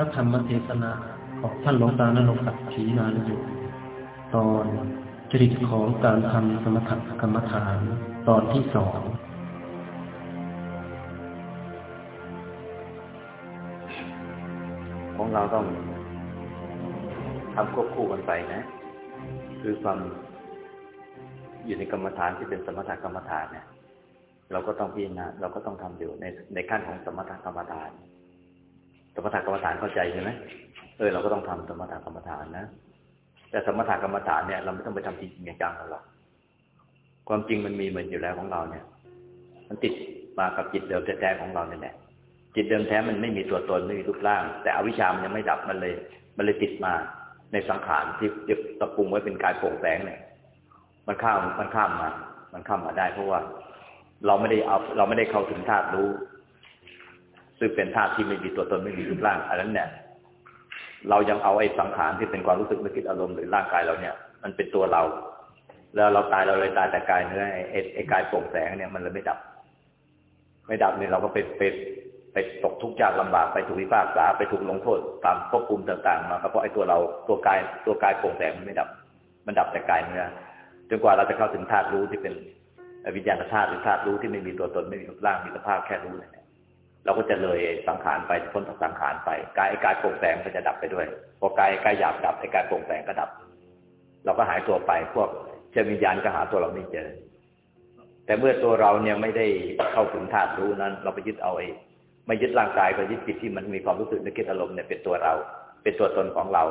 พระธรรมเทศนาของท่านหลวงตานรงศักดิ์ขีนานอยู่ตอนจริตของการทำสมถกรรมฐานตอนที่สองของเราต้องทำควบคู่กันไปนะ คือความอยู่ในกรรมฐานที่เป็นสมถกรรมฐานเนี่ยเราก็ต้องพิจารณาเราก็ต้องทำอยู่ในในขั้นของสมถกรรมฐาน สมถกรรมฐานเข้าใจใช่ไหมเออเราก็ต้องทำสมถกรรมฐานนะแต่สมถกรรมฐานเนี่ยเราไม่ต้องไปทำจริงจังหรอกความจริงมันมีเหมือนอยู่แล้วของเราเนี่ย มันติดมากับจิตเดิมแท้ๆของเราเนี่ยแหละจิตเดิมแท้มันไม่มีตัวตนไม่มีรูปร่าง แต่อวิชามันยังไม่ดับมันเลย มันเลยติดมาในสังขารที่ยึดตะปุงไว้เป็นกายโปร่งแสงเนี่ย มันข้ามมันข้ามมา มันข้ามมาได้เพราะว่า เราไม่ได้เอาเราไม่ได้เข้าถึงธาตุรู้ ซึ่งเป็นธาตุที่ไม่มีตัวตนไม่มีรูปร่างอันนั้นเนี่ยเรายังเอาไอ้สังขารที่เป็นความรู้สึกนึกคิดอารมณ์หรือร่างกายเราเนี่ย มันเป็นตัวเรา แล้วเราตายเราเลยตายแต่กายเนื้อไอ้ไอ้กายโปร่งแสงเนี่ยมันเลยไม่ดับ ไม่ดับเนี่ยเราก็ไปไปไปตกทุกข์ยากลำบากไปถูกวิพากษาไปถูกลงโทษตามควบคุมต่างๆมาเพราะไอ้ตัวเราตัวกายตัวกายโปร่งแสงมันไม่ดับ มันดับแต่กายเนื้อจนกว่าเราจะเข้าถึงธาตุรู้ที่เป็นวิญญาณธาตุหรือธาตุรู้ที่ไม่มีตัวตนไม่มีรูปร่างมีสภาพแค่รู้เนี่ย เราก็จะเลยสังขารไปพ้นจากสังขารไปกายกายโปร่งแสงก็จะดับไปด้วยพอกายกายหยาบดับไอ้กายโปร่งแสงก็ดับ เราก็หายตัวไปพวกเจ้าวิญญาณก็หาตัวเราไม่เจอ แต่เมื่อตัวเราเนี่ยไม่ได้เข้าถึงธาตุรู้นั้น เราไปยึดเอาไอ้ไม่ยึดร่างกายก็ยึดจิตที่มันมีความรู้สึกนึกคิดอารมณ์เนี่ยเป็นตัวเรา เป็นตัวตนของเรา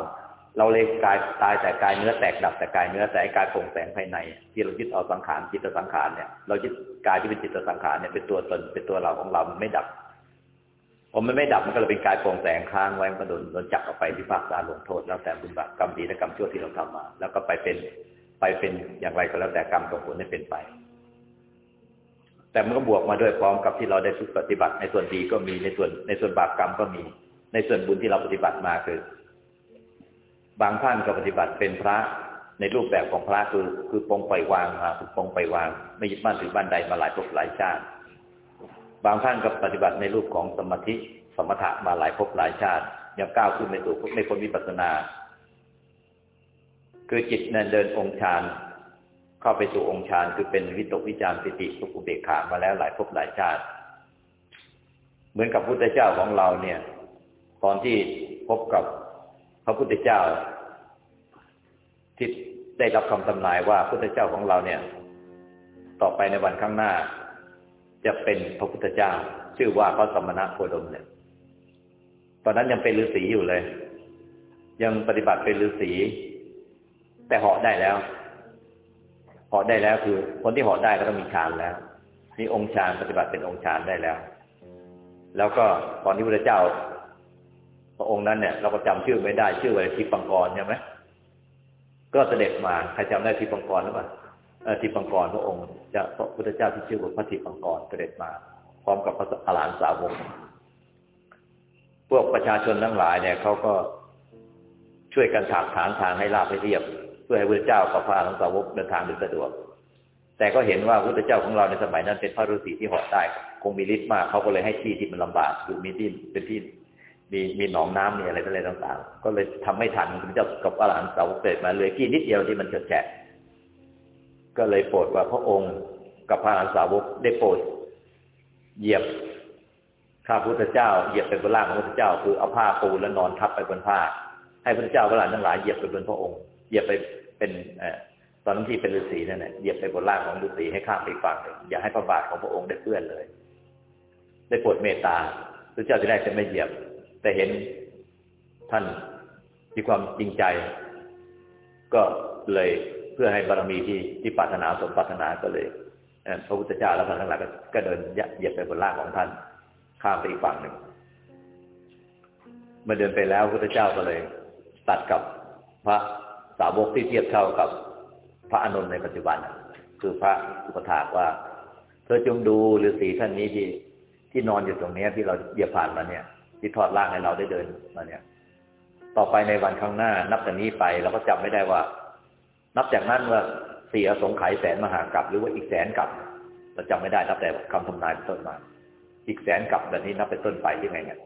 เราเลยกายตายแต่กายเนื้อแตกดับแต่กายเนื้อแต่กายโปร่งแสงภายใน ที่เรายึดเอาสังขารจิตสังขารเนี่ยเรายึดกายที่เป็นจิตสังขารเนี่ยเป็นตัวตนเป็นตัวเราของเรามันไม่ดับ ผมมันไม่ดับมันก็เลยเป็นกายโปร่งแสงค้างไว้มันก็โดนโดนจับออกไปพิพากษาลงโทษแล้วแต่บุญบาปกรรมดีและกรรมชั่วที่เราทำมา แล้วก็ไปเป็นไปเป็นอย่างไรก็แล้วแต่กรรมส่งผลให้เป็นไป แต่มันก็บวกมาด้วยพร้อมกับที่เราได้ฝึกปฏิบัติ ในส่วนดีก็มีในส่วนในส่วนบาปกรรมก็มี ในส่วนบุญที่เราปฏิบัติมาคือ บางท่านก็ปฏิบัติเป็นพระในรูปแบบของพระคือคือปองปล่อยวางมาคือปองปวาง ไม่ยึดมั่นถือบ้านใดมาหลายภพหลายชาติ บางท่านก็ปฏิบัติในรูปของสมาธิสมถะมาหลายภพหลายชาติ ยังก้าวขึ้นไม่สู่ไม่พ้นวิปัสสนา คือจิตนั้นเดินองค์ฌานเข้าไปสู่องค์ฌานคือเป็นวิตกวิจารสิติสุขุเบกขามาแล้วหลายภพหลายชาติ เหมือนกับพุทธเจ้าของเราเนี่ย ตอนที่พบกับพระพุทธเจ้า ที่ได้รับคำทำนายว่าพุทธเจ้าของเราเนี่ย ต่อไปในวันข้างหน้า จะเป็นพระพุทธเจ้า ชื่อว่าพระสมณะโคดมเนี่ย ตอนนั้นยังเป็นฤาษีอยู่เลย ยังปฏิบัติเป็นฤาษี แต่เหาะได้แล้วเหาะได้แล้วคือ คนที่เหาะได้ก็ต้องมีฌานแล้ว มีองค์ฌานปฏิบัติเป็นองค์ฌานได้แล้ว แล้วก็ตอนที่พระเจ้า พระองค์นั้นเนี่ย เราก็จำชื่อไม่ได้ชื่อว่าทิปังกรใช่ไหมก็เสด็จมาใครจำได้ทิปังกรหรือเปล่า ทิปังกรพระองค์จะพระพุทธเจ้าที่ชื่อว่าพระทิปังกรเสด็จมา พร้อมกับพระอรหันตสาวกพวกประชาชนทั้งหลายเนี่ยเขาก็ช่วยกันถากฐานทางให้ราบให้เรียบ เพื่อให้พระเจ้ากับพระอรหันตสาวกเดินทางโดยสะดวก แต่ก็เห็นว่าพระเจ้าของเราในสมัยนั้นเป็นพระฤาษีที่หอดได้คงมีฤทธิ์มากเขาก็เลยให้ที่ที่มันลำบากคือมีที่เป็นที่มีมีหนองน้ำมีอะไรอะไรต่าง ๆ ก็เลยทำไม่ทันพระเจ้ากับอรหันตสาวกเกิดมาเลยกี่นิดเดียวที่มันเฉดแฉะ ก็เลยโปรดว่าพระองค์กับพระอรหันต์สาวกได้โปรดเหยียบข้าพุทธเจ้าเหยียบไปบนล่างของพระพุทธเจ้า คือเอาผ้าปูแล้วนอนทับไปบนผ้า ให้พระเจ้าพระหลานทั้งหลายเหยียบไปบนพระองค์เหยียบไปเป็นตอนนั้นที่เป็นฤาษีนั่นแหละเหยียบไปบนล่างของฤาษีให้ข้ามไปฝั่งอย่าให้พระบาทของพระองค์ได้เปื้อนเลย ได้โปรดเมตตาพระเจ้าจะได้จะไม่เหยียบ แต่เห็นท่านมีความจริงใจ ก็เลย พื่อให้บารมีที่ที่ปรารถนาสมปรารถนาก็เลยพระพุทธเจ้าและพระทั้งหลายก็เดินเหยียบไปบนล่างของท่านข้ามไปอีกฝั่งหนึ่งเมื่อเดินไปแล้วพระพุทธเจ้าก็เลย ตัดกับพระสาวกที่เทียบเท่ากับพระอนุนในปัจจุบัน คือพระสุปถากว่า เธอจงดูฤาษีท่านนี้ที่ที่นอนอยู่ตรงนี้ที่เราเหยียบผ่านมาเนี่ย ที่ทอดล่างให้เราได้เดินมาเนี่ย ต่อไปในวันข้างหน้า นับจากนี้ไปเราก็จำไม่ได้ว่า นับจากนั้นว่าเสียสงไขยแสนมหากรัปหรือว่าอีกแสนกับเราจำไม่ได้นับแต่คำทำนายเป็นต้นมา อีกแสนกับแบบนี้นับเป็นต้นไปยังไงเนี่ย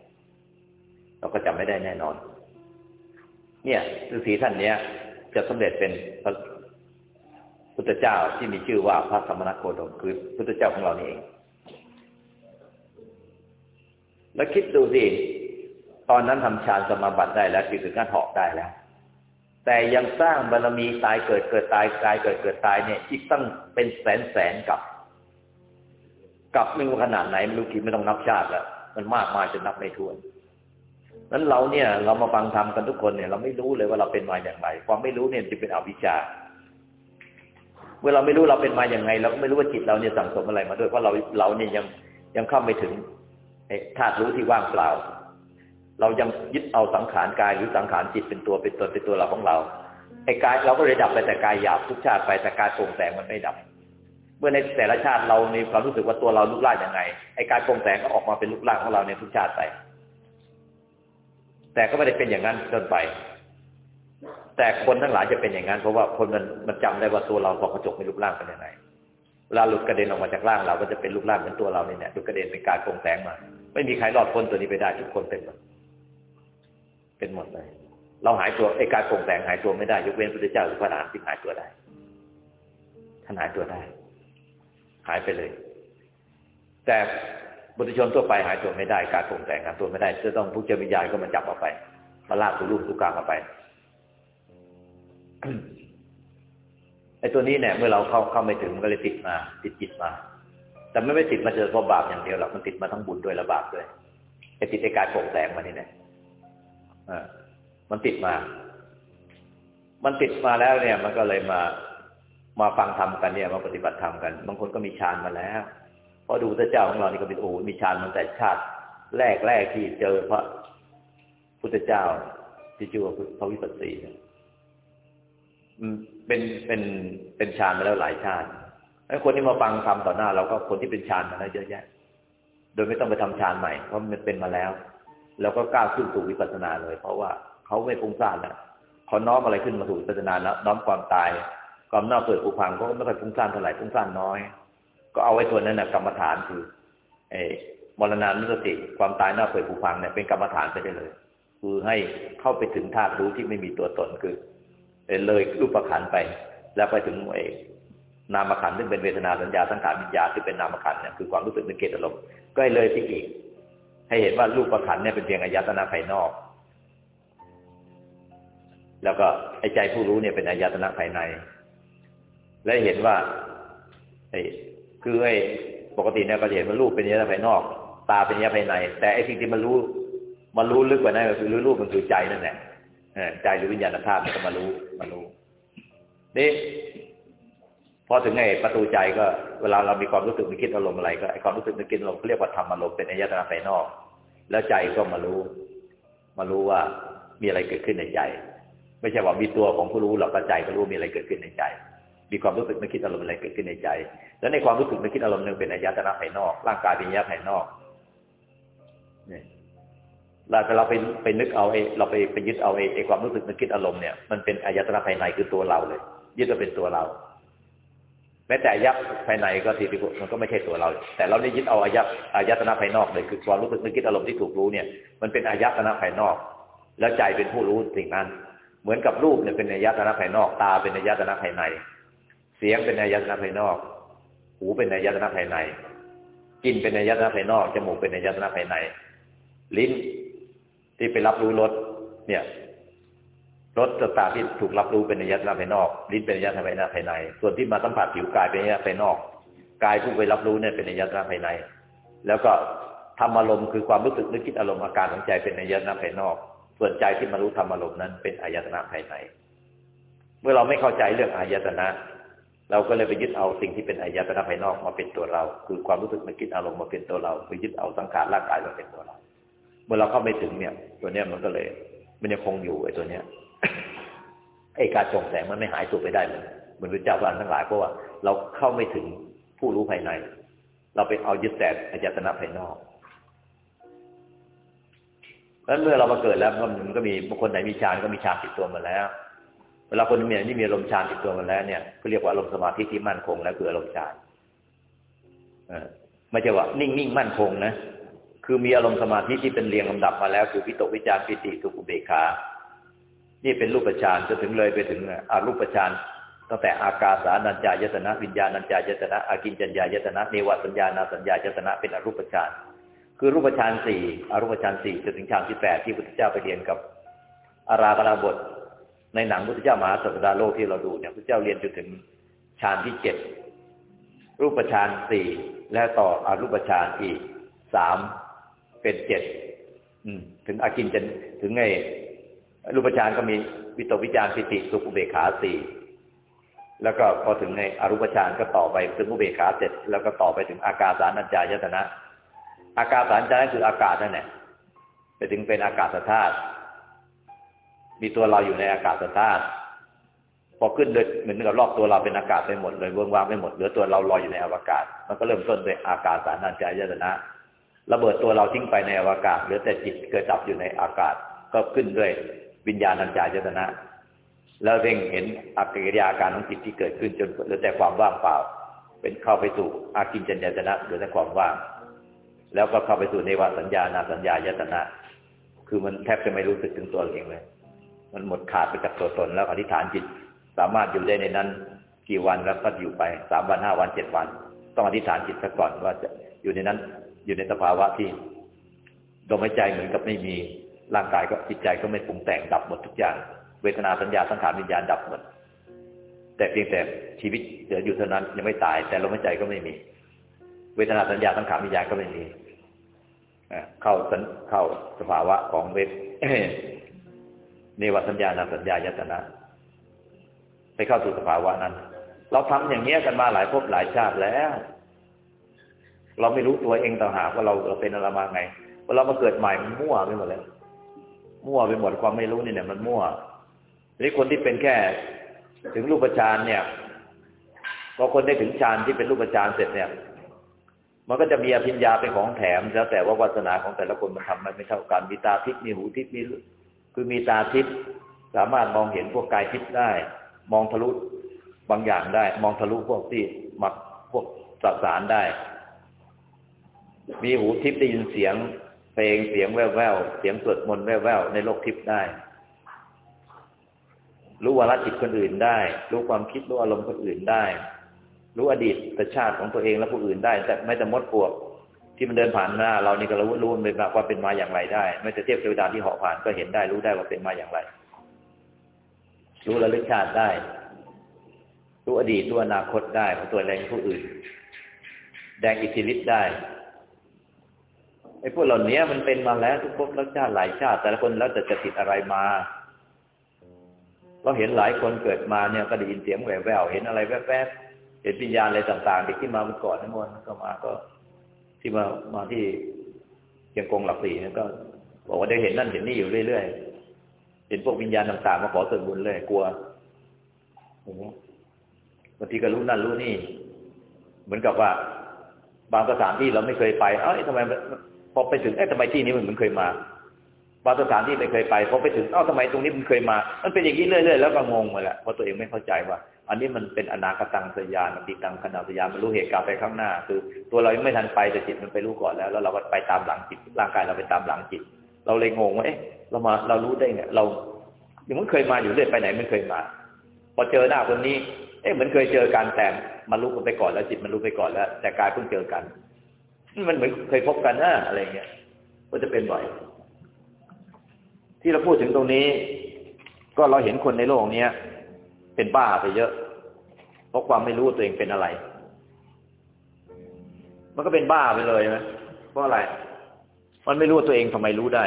เราก็จำไม่ได้แน่นอน เนี่ยฤาษีท่านเนี้ย จะสำเร็จเป็นพระพุทธเจ้าที่มีชื่อว่าพระสมณโคดมคือพุทธเจ้าของเรานี่เอง แล้วคิดดูสิตอนนั้นทำฌานสมาบัติได้แล้วจิตถึงขั้นเหาะได้แล้ว แต่ยังสร้างบารมีตายเกิดเกิดตายกายเกิดเกิดตายเนี่ยอีกตั้งเป็นแสนแสนกับ กับไม่รู้ขนาดไหนไม่รู้กี่ไม่ต้องนับชาติแล้วมันมากมายจนนับไม่ถ้วนนั้นเราเนี่ย เรามาฟังธรรมกันทุกคนเนี่ย เราไม่รู้เลยว่าเราเป็นมาอย่างไร ความไม่รู้เนี่ยจะเป็นอวิชชา เมื่อเราไม่รู้เราเป็นมาอย่างไง เราก็ไม่รู้ว่าจิตเราเนี่ยสั่งสมอะไรมาด้วยเพราะเราเราเนี่ยยังยังเข้าไม่ถึงธาตุรู้ที่ว่างเปล่า เรายังยึดเอาสังขารกายหรือสังขารจิตเป็นตัวเป็นตนเป็นตัวเราของเราไอ้กายเราก็เลยดับไปแต่กายหยาบทุกชาติไปแต่กายโปร่งแสงมันไม่ดับ เมื่อในแต่ละชาติเรามีความรู้สึกว่าตัวเราลุกล่างยังไงไอ้กายโปร่งแสงก็ออกมาเป็นลุกล่างของเราในทุกชาติไปแต่ก็ไม่ได้เป็นอย่างนั้นจนไป แต่คนทั้งหลายจะเป็นอย่างนั้นเพราะว่าคนมันมันจำได้ว่าตัวเราพอกระจกเป็นรูปร่างเป็นยังไงเวลาหลุดกระเด็นออกมาจากร่างเราก็จะเป็นรูปร่างเหมือนตัวเราเนี่ยหลุดกระเด็นเป็นการโปร่งแสงมา ไม่มีใครรอดพ้นตัวนี้ไปได้ทุกคนเป็นหมด เป็นหมดเลย เราหายตัวไอ้การโปร่งแสงหายตัวไม่ได้ ยกเว้นพระเจ้าหรือพระอรหันต์ที่หายตัวได้ท่านหายตัวได้ หายไปเลย แต่บุตรชนทั่วไปหายตัวไม่ได้ การปรุงแต่งหายตัวไม่ได้จะต้องผู้เจ้าวิญญาณก็มาจับออกไป มาลากตัวรูปตัวกลางออกไปไอ้ตัวนี้เนี่ยเมื่อเราเข้าเข้าไม่ถึงมันก็เลยติดมา ติดจิตมา แต่ไม่ไม่ติดมาเจอเพราะบาปอย่างเดียวหรอกมันติดมาทั้งบุญด้วยและบาปด้วยไอ้ติดในการโปร่งแสงมานี่เนี่ย มันติดมา มันติดมาแล้วเนี่ย มันก็เลยมา มาฟังธรรมกันเนี่ย มาปฏิบัติธรรมกัน บางคนก็มีฌานมาแล้ว เพราะดูพระเจ้าของเรานี่ก็เป็นโอ้มีฌานมาแต่ชาติแรกแรกที่เจอพระพุทธเจ้าที่ชื่อว่าพระวิปัสสีเป็นเป็นเป็นฌานมาแล้วหลายชาติไอ้คนที่มาฟังทำต่อหน้าเราก็คนที่เป็นฌานมาแล้วเยอะแยะ โดยไม่ต้องไปทำฌานใหม่เพราะมันเป็นมาแล้ว แล้วก็ก้าวขึ้นสู่วิปัสสนาเลย เพราะว่าเขาไม่ฟุ้งซ่านแล้วเขาน้อมอะไรขึ้นมาสู่วิปัสสนาแล้วน้อมความตาย ความน่าเปิดผูพังเขาก็ไม่ค่อยฟุ้งซ่านเท่าไหร่ฟุ้งซ่านน้อย ก็เอาไว้ตัวนั้นนะกรรมฐานคือไอ้มรณานุสติความตายน้าเปิดผูพังเนี่ยเป็นกรรมฐานไปได้เลย คือให้เข้าไปถึงธาตุรู้ที่ไม่มีตัวตนคือเลยรูปขันไป แล้วไปถึงไอ้นามขันซึ่งเป็นเวทนาสัญญาสังขารวิญญาที่เป็นนามขันเนี่ยคือความรู้สึกนึกเกตอารมณ์ก็เลยที่อีก ให้เห็นว่ารูปประขันเนี่ยเป็นเพียงอายตนะภายนอก แล้วก็ไอ้ใจผู้รู้เนี่ยเป็นอายตนะภายใน และเห็นว่าไอ้คือไอ้ปกติเนี่ยก็จะเห็นว่ารูปเป็นเนื้อภายนอก ตาเป็นเนื้อภายใน แต่ไอ้สิ่งที่มันรู้มันรู้ลึกกว่านั้นก็คือรู้รูปมันคือใจนั่นแหละใจหรือวิญญาณธาตุมันก็มารู้มารู้นี่ พอถึงไอ้ประตูใจก็เวลาเรามีความรู้สึกมีคิดอารมณ์อะไรก็ไอ้ความรู้สึกมีคิดอารมณ์เรียกว่าธรรมอารมณ์เป็นอายตนะภายนอก แล้วใจก็มารู้ มารู้ว่ามีอะไรเกิดขึ้นในใจ ไม่ใช่ว่ามีตัวของผู้รู้หรอกใจก็รู้มีอะไรเกิดขึ้นในใจ มีความรู้สึกไม่คิดอารมณ์อะไรเกิดขึ้นในใจ แล้วในความรู้สึกไม่คิดอารมณ์หนึ่งเป็นอายตนะภายนอก ร่างกายเป็นอายตนะภายนอกเนี่ยเราเราไปไปนึกเอาไอเราไปไปยึดเอาไอความรู้สึกนึกคิดอารมณ์เนี่ยมันเป็นอายตนะภายในคือตัวเราเลย ยึดว่าเป็นตัวเรา ม้แต่ยักษ์ภายในก็ทีเดียวมันก็ไม่ใช่ตัวเรา แต่เราได้ยึดเอาอายตอายตนะภายนอกเลยคือความรู้สึกนึกคิดอารมณ์ที่ถูกรู้เนี่ยมันเป็นอายตนะภายนอก แล้วใจเป็นผู้รู้สิ่งนั้น เหมือนกับรูปเนี่ยเป็นอายตนะภายนอก ตาเป็นอายตนะภายใน เสียงเป็นอายตนะภายนอก หูเป็นอายตนะภายในกินเป็นอายตนะภายนอกจมูกเป็นอายตนะภายใน ลิ้นที่ไปรับรู้รสเนี่ย รสต่างๆที่ถูกรับรู้เป็นอายตนะภายนอก ลิ้นเป็นอายตนะภายในภายใน ส่วนที่มาสัมผัสผิวกายเป็นอายตนะภายนอก กายผู้ไปรับรู้เนี่ยเป็นอายตนะภายใน แล้วก็ธรรมอารมณ์คือความรู้สึกนึกคิดอารมณ์อาการของใจเป็นอายตนะภายนอก ส่วนใจที่มารู้ธรรมอารมณ์นั้นเป็นอายตนะภายใน เมื่อเราไม่เข้าใจเรื่องอายตนะ เราก็เลยไปยึดเอาสิ่งที่เป็นอายตนะภายนอกมาเป็นตัวเรา คือความรู้สึกนึกคิดอารมณ์มาเป็นตัวเรา ไปยึดเอาสังขารร่างกายมาเป็นตัวเรา เมื่อเราเข้าไม่ถึงเนี่ย ตัวเนี้ยมันก็เลย มันยังคงอยู่ไอ้ตัวเนี้ย ไอ้การจงแสงมันไม่หายตัวไปได้เลยเหมือนพระเจ้าพระอันทั้งหลายเพราะว่าเราเข้าไม่ถึงผู้รู้ภายใน เราไปเอายึดแต่อายตนะภายนอกแล้วเมื่อเรามาเกิดแล้วมันก็มีบางคนไหนมีฌานก็มีฌานติดตัวมาแล้วเวลาคนมีนี่มีอารมณ์ฌานติดตัวมาแล้วเนี่ยก็เรียกว่าอารมณ์สมาธิที่มั่นคงแล้วคืออารมณ์ฌานไม่ใช่ว่านิ่งนิ่งมั่นคงนะคือมีอารมณ์สมาธิที่เป็นเรียงลำดับมาแล้ว คือวิตกวิจารปิติสุขุเบกขา นี่เป็นรูปฌานจนถึงเลยไปถึงอารูปฌานตั้งแต่อากาสานัญจายตนะวิญญาณัญจายตนะอากินจัญญายตนะเนวสัญญานาสัญญายตนะเป็นอรูปฌานคือรูปฌานสี่อรูปฌานสี่จนถึงฌานที่แปดที่พุทธเจ้าไปเรียนกับอาราบราบท ในหนังพุทธเจ้ามหาสัปดาโลกที่เราดูเนี่ยพุทธเจ้าเรียนจนถึงฌานที่เจ็ดรูปฌานสี่และต่ออรูปฌานอีกสามเป็นเจ็ดถึงอากินจนถึงไง รูปฌานก็มีวิตกวิจารปิติสุขุเบขาสี่แล้วก็พอถึงในอรูปฌานก็ต่อไปถึงอุเบกขาเสร็จแล้วก็ต่อไปถึงอากาสานัญจายตนะ อากาสานัญจายคืออากาศนั่นแหละไปถึงเป็นอากาศธาตุมีตัวเราอยู่ในอากาศธาตุพอขึ้นเลยเหมือนกับรอบตัวเราเป็นอากาศไปหมดเลยเวิ้งว่างไปหมดเหลือตัวเราลอยอยู่ในอวกาศ มันก็เริ่มต้นด้วยอากาศสานัญจายตนะระเบิดตัวเราทิ้งไปในอวกาศเหลือแต่จิตเกิดดับอยู่ในอากาศ ก็ขึ้นด้วย วิญญาณัญจายตนะ แล้วเร่งเห็นอักกิริยาการของจิตที่เกิดขึ้นจนเหลือแต่ความว่างเปล่า เป็นเข้าไปสู่อากินจัญญาตนะเหลือแต่ความว่าง แล้วก็เข้าไปสู่ในวสัญญานาสัญญายตนะ คือมันแทบจะไม่รู้สึกถึงตัวเองเลย มันหมดขาดไปจากตัวตนแล้วอธิษฐานจิตสามารถอยู่ได้ในนั้น กี่วันแล้วก็อยู่ไปสามวันห้าวันเจ็ดวัน ต้องอธิษฐานจิตซะก่อนว่าจะอยู่ในนั้นอยู่ในสภาวะที่ลมหายใจเหมือนกับไม่มี ร่างกายก็จิตใจก็ไม่ปรุงแต่งดับหมดทุกอย่าง เวทนาสัญญาสังขารวิญญาณดับหมด แต่เพียงแต่ชีวิตเหลืออยู่เท่านั้นยังไม่ตาย แต่ลมหายใจก็ไม่มี เวทนาสัญญาสังขารวิญญาณก็ไม่มีเข้าเข้าสภาวะของเวทเนวสัญญาณสัญญายตนะ ไปเข้าสู่สภาวะนั้น เราทำอย่างเนี้ยกันมาหลายภพหลายชาติแล้ว เราไม่รู้ตัวเองต่างหากว่าเราเราเป็นอะไรมาไงพอเรามาเกิดใหม่มันมั่วไปหมดแล้ว มั่วไปหมดความไม่รู้นี่เนี่ยมันมั่วนี่คนที่เป็นแค่ถึงรูปฌานเนี่ยพอคนได้ถึงฌานที่เป็นรูปฌานเสร็จเนี่ย มันก็จะมีอภิญญาเป็นของแถมแล้วแต่ว่าวาสนาของแต่ละคนมันทำมันไม่เท่ากันมีตาทิพย์มีหูทิพย์มีคือมีตาทิพย์สามารถมองเห็นพวกกายทิพย์ได้ มองทะลุบางอย่างได้ มองทะลุพวกที่มักพวกสสารได้ มีหูทิพย์ได้ยินเสียง เพลงเสียงแว่วๆเสียงสวดมนต์แว่วๆในโลกทิพย์ได้ รู้วาระจิตคนอื่นได้ รู้ความคิดรู้อารมณ์คนอื่นได้ รู้อดีตชาติของตัวเองและผู้อื่นได้ แต่ไม่แต่มดปวกที่มันเดินผ่านหน้า เรานี่ก็รู้รู้เป็นมาว่าเป็นมาอย่างไรได้ ไม่แต่เทียบเทวดาที่เหาะผ่านก็เห็นได้รู้ได้ว่าเป็นมาอย่างไร รู้ระลึกชาติได้ รู้อดีตรู้อนาคตได้ของตัวเองผู้อื่น แดงอิทธิฤทธิ์ได้ ไอ้พวกเหล่านี้มันเป็นมาแล้วทุกภพแล้วชาติหลายชาติ แต่ละคนแล้วแต่จะติดอะไรมา เราเห็นหลายคนเกิดมาเนี่ยก็ได้ยินเสียงแววๆเห็นอะไรแวบๆเห็นวิญญาณอะไรต่างๆเด็กที่มาเมื่อก่อนนั่นวันก็มาก็ ที่มามาที่เชียงกงหลักสี่เนี่ยก็ บอกว่าได้เห็นนั่นเห็นนี่อยู่เรื่อยๆเห็นพวกวิญญาณต่างๆมาขอส่วนบุญเลยกลัวบางทีก็รู้นั่นรู้นี่ เหมือนกับว่า บางสถานที่เราไม่เคยไปเอ้ยทำไม พอไปถึงเอ๊ะทำไมที่นี้มันเหมือนเคยมาบางสถานที่ไม่เคยไปพอไปถึงเอ้าทำไมตรงนี้มันเคยมา มันเป็นอย่างนี้เรื่อยๆแล้วก็งงไปละเพราะตัวเองไม่เข้าใจว่า อันนี้มันเป็นอนาคตังสยานอดีตังขณะสยานมันรู้เหตุการณ์ไปข้างหน้า คือ ตัวเรายังไม่ทันไปแต่จิตมันไปรู้ก่อนแล้ว แล้วเราก็ไปตามหลังจิตร่างกายเราไปตามหลังจิต เราเลยงงว่าเอ๊ะเรามาเรารู้ได้ไงเราอย่างมันเคยมาอยู่เรื่อยไปไหนไม่เคยมา พอเจอหน้าคนนี้ เอ๊ะเหมือนเคยเจอกันแต่มันรู้กันไปก่อนแล้วจิตมันรู้ไปก่อนแล้ว แต่กายเพิ่งเจอกัน มันเหมือนเคยพบกันนะอะไรเงี้ยก็จะเป็นบ่อย ที่เราพูดถึงตรงนี้ ก็เราเห็นคนในโลกเนี้ยเป็นบ้าไปเยอะ เพราะความไม่รู้ตัวเองเป็นอะไร มันก็เป็นบ้าไปเลยไหมเพราะอะไร มันไม่รู้ว่าตัวเองทำไมรู้ได้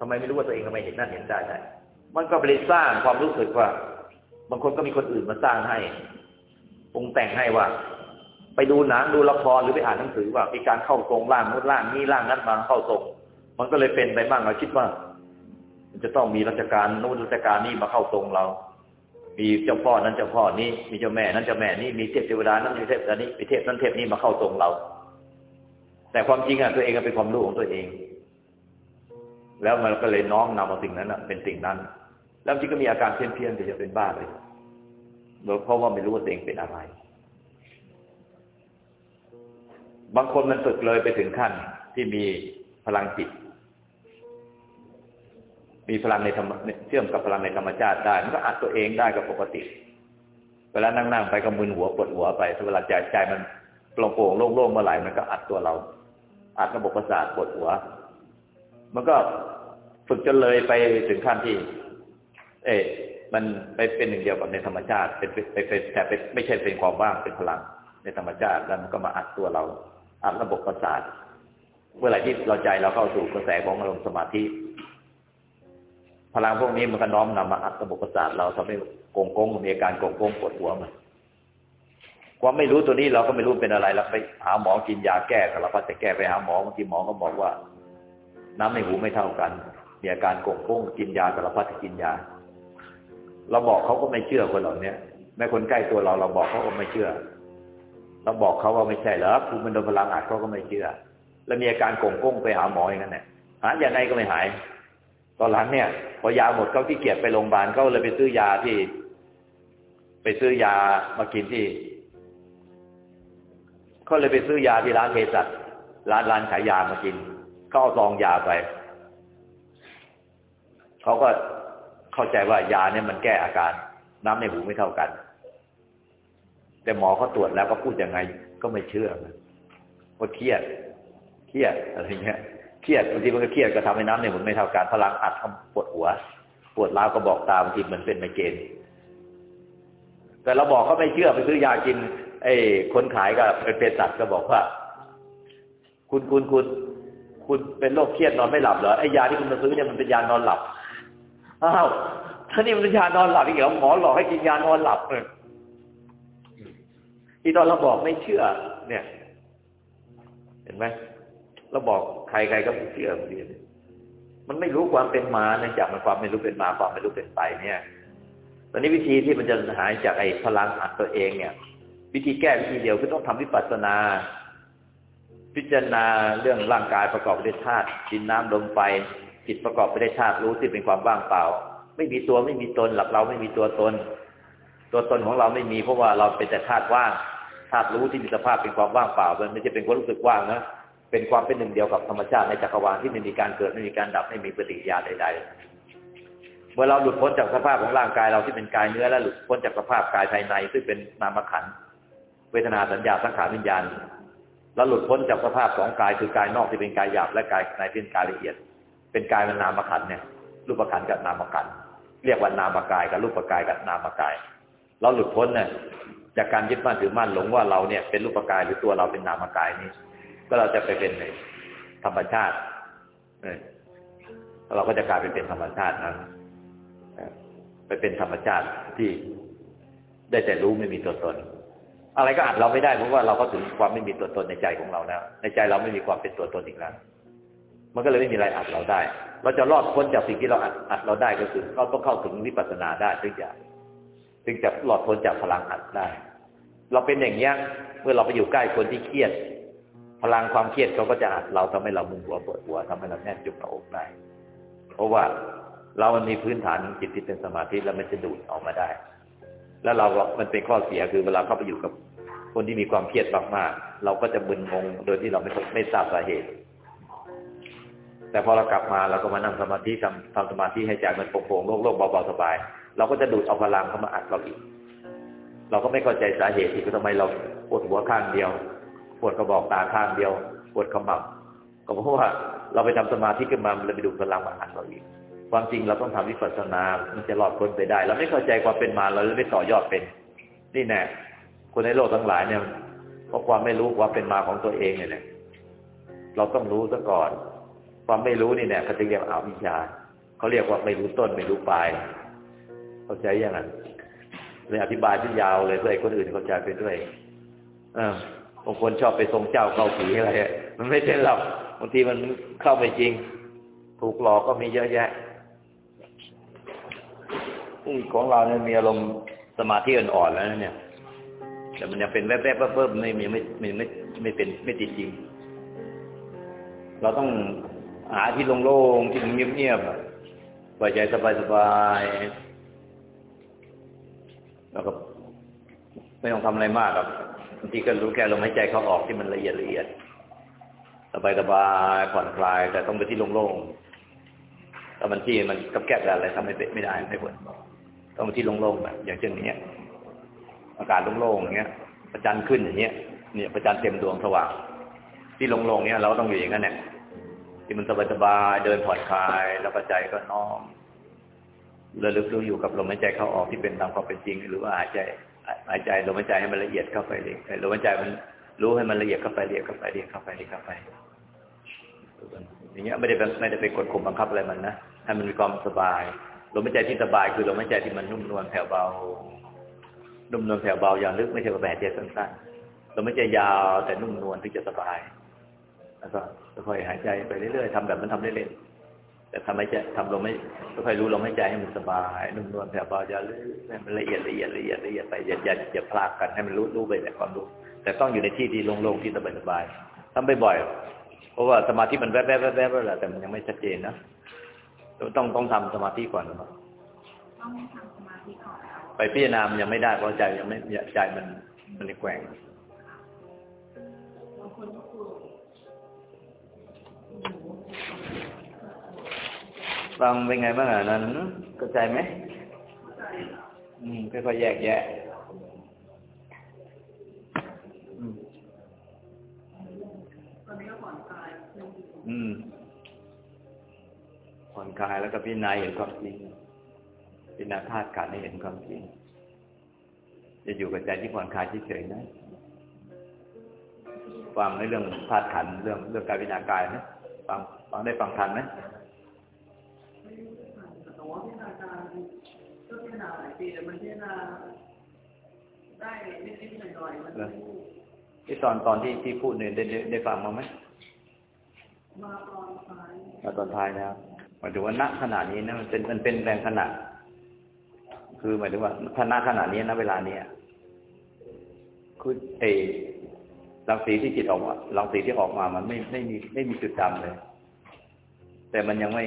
ทำไมไม่รู้ว่าตัวเองทำไมเห็นนั่นเห็นได้ได้ มันก็ไปสร้างความรู้สึกว่า บางคนก็มีคนอื่นมาสร้างให้ปรุงแต่งให้ว่า ไปดูหนังดูละครหรือไปอ่านหนังสือว่ามีการเข้าทรงร่างนู้นร่างนี้ร่างนั้นมาเข้าทรง มันก็เลยเป็นไปบ้างเราคิดว่า จะต้องมีราชการนู้นราชการนี้มาเข้าทรงเรา มีเจ้าพ่อนั้นเจ้าพ่อนี้มีเจ้าแม่นั้นเจ้าแม่นี้มีเทพเทวดานั้นมีเทพนี้มีเทพนั้นเทพนี้มาเข้าทรงเรา แต่ความจริงอะตัวเองก็เป็นความรู้ของตัวเอง แล้วมันก็เลยน้อมนำเอาสิ่งนั้นเป็นสิ่งนั้น แล้วจริงก็มีอาการเพี้ยนเพี้ยนจะเป็นบ้าเลยเพราะว่าไม่รู้ว่าตัวเองเป็นอะไร บางคนมันฝึกเลยไปถึงขั้นที่มีพลังจิต มีพลังในธรรมเชื่อมกับพลังในธรรมชาติได้ มันก็อัดตัวเองได้กับปกติ เวลานั่งๆไปก็มึนหัวปวดหัวไปเวลาใจใจมันโปร่งโปร่งโล่งๆเมื่อไหร่มันก็อัดตัวเรา อัดระบบประสาทปวดหัว มันก็ฝึกจนเลยไปถึงขั้นที่ เอ๊มันไปเป็นหนึ่งเดียวกับในธรรมชาติ เป็นเป็นแต่เป็นไม่ใช่เป็นความว่างเป็นพลังในธรรมชาติแล้วมันก็มาอัดตัวเรา ระบบประสาท เมื่อไหร่ที่เราใจเราเข้าสู่กระแสของอารมณ์สมาธิ พลังพวกนี้มันก็น้อมนำมาอัดระบบประสาทเราทำให้โกงโกงมีอาการโกงโกงปวดหัวมันความไม่รู้ตัวนี้เราก็ไม่รู้เป็นอะไรเราไปหาหมอกินยาแก้ก็เราก็จะแก้ไปหาหมอบางทีหมอก็บอกว่า น้ำในหูไม่เท่ากันมีอาการโกงโกงกินยาสารพัดจะกินยา เราบอกเขาก็ไม่เชื่อคนเหล่านี้แม้คนใกล้ตัวเราเราบอกเขาก็ไม่เชื่อ เราบอกเขาว่าไม่ใช่แล้วคุณมันโดนพลังอัดเขาก็ไม่เชื่อ แล้วมีอาการโกงก้งไปหาหมออย่างนั้นแหละหาอย่างไรก็ไม่หาย ตอนหลังเนี่ย พอยาหมดเขาที่เกียจไปโรงพยาบาลเขาเลยไปซื้อยาที่ ไปซื้อยามากินที่เขาเลยไปซื้อยาที่ร้านเภสัชร้านร้านขายยามากินเขาเอาซองยาไปเขาก็เข้าใจว่ายาเนี่ยมันแก้อาการ น้ำในหูไม่เท่ากัน แต่หมอเขาตรวจแล้วก็พูดยังไงก็ไม่เชื่อว่าเครียด เครียดอะไรเงี้ย เครียดบางทีมันก็เครียดก็ทำให้น้ำในหูไม่เท่ากันพลังอัดทำปวดหัว ปวดร้าวก็บอกตามบางทีมันเป็นไมเกรนแต่เราบอกเขาไม่เชื่อไปซื้อยากิน ไอ้คนขายก็เป็นเภสัชก็บอกว่า คุณคุณคุณคุณเป็นโรคเครียดนอนไม่หลับเหรอไอ้ยาที่คุณมาซื้อเนี่ยมันเป็นยานอนหลับอ้าวท่านี่มันเป็นยานอนหลับอีกเหรอหมอหลอกให้กินยานอนหลับเลย ที่ตอนเราบอกไม่เชื่อ เนี่ย เห็นไหมเราบอกใครใครก็ไม่เชื่อเรียนมันไม่รู้ความเป็นมาเนื่องจากมันความไม่รู้เป็นมาความไม่รู้เป็นไปเนี่ยตอนนี้วิธีที่มันจะหายจากไอ้พลังอัดตัวเองเนี่ย วิธีแก้วิธีเดียวคือต้องทำวิปัสสนา พิจารณาเรื่องร่างกายประกอบไปด้วยธาตุดินน้ำลมไฟจิตประกอบไปด้วยธาตุรู้ที่เป็นความว่างเปล่า ไม่มีตัวไม่มีตนหลักเราไม่มีตัวตน ตัวตนของเราไม่มีเพราะว่าเราเป็นแต่ธาตุว่าง ธาตุรู้ที่มีสภาพเป็นความว่างเปล่ามันไม่ใช่เป็นความรู้สึกว่างนะเป็นความเป็นหนึ่งเดียวกับธรรมชาติในจักรวาลที่ไม่มีการเกิดไม่มีการดับไม่มีปฏิกิริยาใด ๆ เมื่อเราหลุดพ้นจากสภาพของร่างกายเราที่เป็นกายเนื้อและหลุดพ้นจากสภาพกายภายในซึ่งเป็นนามขันเวทนาสัญญาสังขารวิญญาณเราหลุดพ้นจากสภาพของกายคือกายนอกที่เป็นกายหยาบและกายในที่เป็นกายละเอียด เป็นกายมันนามขันเนี่ยรูปขันกับนามขันเรียกว่านามกายกับรูปกายกับนามกาย เราหลุดพ้นเนี่ย จากการยึดมั่นถือมั่นหลงว่าเราเนี่ยเป็นรูปกายหรือตัวเราเป็นนามกายนี้ ก็เราจะไปเป็นในธรรมชาติเราก็จะกลายไปเป็นธรรมชาตินั้นไปเป็นธรรมชาติที่ได้แต่รู้ไม่มีตัวตน อะไรก็อัดเราไม่ได้เพราะว่าเราก็ถึงความไม่มีตัวตนในใจของเราแล้วในใจเราไม่มีความเป็นตัวตนอีกแล้วมันก็เลยไม่มีอะไรอัดเราได้ เราจะรอดพ้นจากสิ่งที่เราอัดอัดเราได้ก็คือเราต้องเข้าถึงวิปัสสนาได้ถึงจะถึง จะหลอดพ้นจากพลังอัดได้ เราเป็นอย่างนี้เมื่อเราไปอยู่ใกล้คนที่เครียด พลังความเครียดเขาก็จะอัดเราทำให้เรามึนหัวปวดหัวทำให้เราแน่นจุกหน้าอกได้ เพราะว่าเรามันมีพื้นฐานจิตที่เป็นสมาธิแล้วมันจะดูดออกมาได้ แล้วเรา มันเป็นข้อเสียคือเวลาเข้าไปอยู่กับคนที่มีความเครียดมากๆเราก็จะมึนงงโดยที่เราไม่ไม่ทราบสาเหตุ แต่พอเรากลับมาเราก็มานั่งสมาธิทำทำสมาธิให้ใจมันโปร่งโล่งๆเบาๆสบาย เราก็จะดูดเอาพลังเข้ามาอัดเราอีก เราก็ไม่เข้าใจสาเหตุที่ทำไมเราปวดหัวข้างเดียว ปวดกระบอกตาข้างเดียว ปวดขมับก็เพราะว่าเราไปทำสมาธิขึ้นมามันเลยไปดูดพลังมาอัดเราอีก ความจริงเราต้องทำวิปัสสนา มันจะรอดพ้นไปได้ เราไม่เข้าใจความเป็นมาเราเลยไม่ต่อยอดเป็น นี่แน่คนในโลกทั้งหลายเนี่ยเพราะความไม่รู้ความเป็นมาของตัวเองเนี่ยเราต้องรู้ซะก่อน ความไม่รู้นี่เนี่ยเขาจะเรียกอาวิชชาเขาเรียกว่าไม่รู้ต้นไม่รู้ปลาย เข้าใจยังไงเลยอธิบายที่ยาวเลยเพื่อให้คนอื่นเข้าใจไปด้วยเออบางคนชอบไปทรงเจ้าเข้าผีอะไรมันไม่ใช่หรอกบางทีมันเข้าไม่จริง ถูกหลอกก็มีเยอะแยะของเราเนี่ยมีอารมณ์สมาธิอ่อนๆแล้วเนี่ย แต่มันยังเป็นแวบๆเพิ่มไม่มีไม่ไม่ไม่ไม่เป็นไม่ติดจริง เราต้องหาที่โล่งๆที่เงียบๆปล่อยใจสบายๆ แล้วก็ไม่ต้องทำอะไรมากครับบางทีก็รู้แค่ลมหายใจเขาออกที่มันละเอียดละเอียดสบายสบายผ่อนคลาย แต่ต้องไปที่โล่งๆถ้ามันที่มันกับแกบอะไรทำไม่ไม่ได้ไม่ควรต้องไปที่โล่งๆแบบอย่างเช่นนี้อากาศโล่งๆอย่างเงี้ยประจันขึ้นอย่างเงี้ยเนี่ยประจันเต็มดวงสว่าง ที่โล่งๆเนี่ยเราต้องอยู่อย่างนั้นเนี่ยที่มันสบายๆเดินผ่อนคลายแล้วก็ใจก็น้อม ระลึกรู้อยู่กับลมหายใจเข้าออกที่เป็นตามความเป็นจริง หรือว่าหายใจหายใจลมหายใจให้มันละเอียดเข้าไปเลยลมหายใจมันรู้ให้มันละเอียดเข้าไปละเอียดเข้าไปละเอียดเข้าไปละเอียดเข้าไป อย่างเงี้ยไม่ได้ไม่ได้ไปกดข่มบังคับอะไรมันนะให้มันมีความสบายลมหายใจที่สบายคือลมหายใจที่มันนุ่มนวลแผ่วเบานุ่มนวลแผ่วเบาอย่างลึกไม่ใช่ว่าแบบใจสั้นๆลมหายใจยาวแต่นุ่มนวลถึงจะสบายแล้วก็ค่อยหายใจไปเรื่อยๆทำแบบมันทำเล่นๆ แต่ทำไม่ใจทำลมไม่ค่อยรู้ลมหายใจให้มันสบายนุ่มนวลแผ่วเบาอย่าลึกให้มันละเอียดละเอียดละเอียดละเอียดไปอย่าอย่าอย่าพลาดกันให้มันรู้รู้ไปแต่ความรู้ แต่ต้องอยู่ในที่ที่โล่งๆที่สบายๆทำบ่อยๆเพราะว่าสมาธิมันแวบๆแวบๆแวบๆแหละแต่มันยังไม่ชัดเจนนะต้องต้องทำสมาธิก่อนนะต้องทำสมาธิก่อนไปพิจารณามันยังไม่ได้เพราะใจยังไม่ใจมันมันแกว่ง ฟังเป็นไงบ้างอะนั้นเข้าใจไหมอืมค่อยๆแยกแยะอืมตอนนี้ก็ผ่อนคลายอืมผ่อนคลายแล้วก็พิจารณาเห็นความจริงพิจารณาธาตุขันธ์ให้เห็นความจริงจะอยู่กับใจที่ผ่อนคลายเฉยๆนะฟังในเรื่องธาตุขันธ์เรื่องเรื่องการพิจารณากายนะฟังฟังได้ฟังทันไหม แต่ว่าพิจารณาการก็พิจารณาหลายปีแต่มันพิจารณาได้นิดๆหน่อยๆมันที่ตอนตอนที่ที่พูดเนี่ยได้ได้ได้ฟังมาไหมมาตอนท้ายมาตอนท้ายแล้วหมายถึงว่าณขณะนี้นะมันเป็นมันเป็นแรงขณะคือหมายถึงว่าถ้าณขณะนี้ณเวลาเนี้ยคือเอรังสีที่จิตออกมารังสีที่ออกมามันไม่ไม่มีไม่มีจุดดำเลย แต่มันยังไม่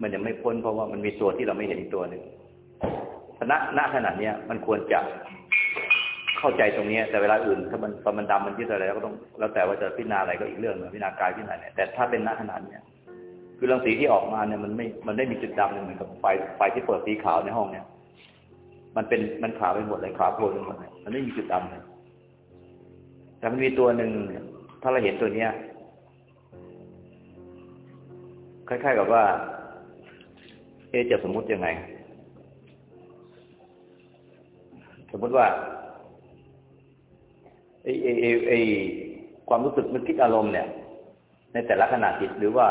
มันยังไม่พ้นเพราะว่ามันมีตัวที่เราไม่เห็นอีกตัวหนึ่งณณขณะเนี้ยมันควรจะเข้าใจตรงนี้แต่เวลาอื่นถ้ามันพอนมันดำมันยึดอะไรแล้วก็ต้องแล้วแต่ว่าจะพิจารณาอะไรก็อีกเรื่องหนึงพิจารณากายพิจารณาเนี่ยแต่ถ้าเป็นณขณะเนี้ยคือรังสีที่ออกมาเนี่ยมันไม่มันได้มีจุดดำเหมือนกับไฟไฟที่เปิดสีขาวในห้องเนี่ย มันเป็นมันขาวไปหมดเลยขาวโพลนไปหมดเลยมันไม่มีจุดดำเลยแต่มันมีตัวหนึ่งถ้าเราเห็นตัวเนี้ยคล้ายๆกับว่า เอจะสมมุติยังไง สมมติว่าไอ้ไอ้ไอ้ไอ้ความรู้สึกนึกคิดอารมณ์เนี่ย ในแต่ละขณะจิตหรือว่า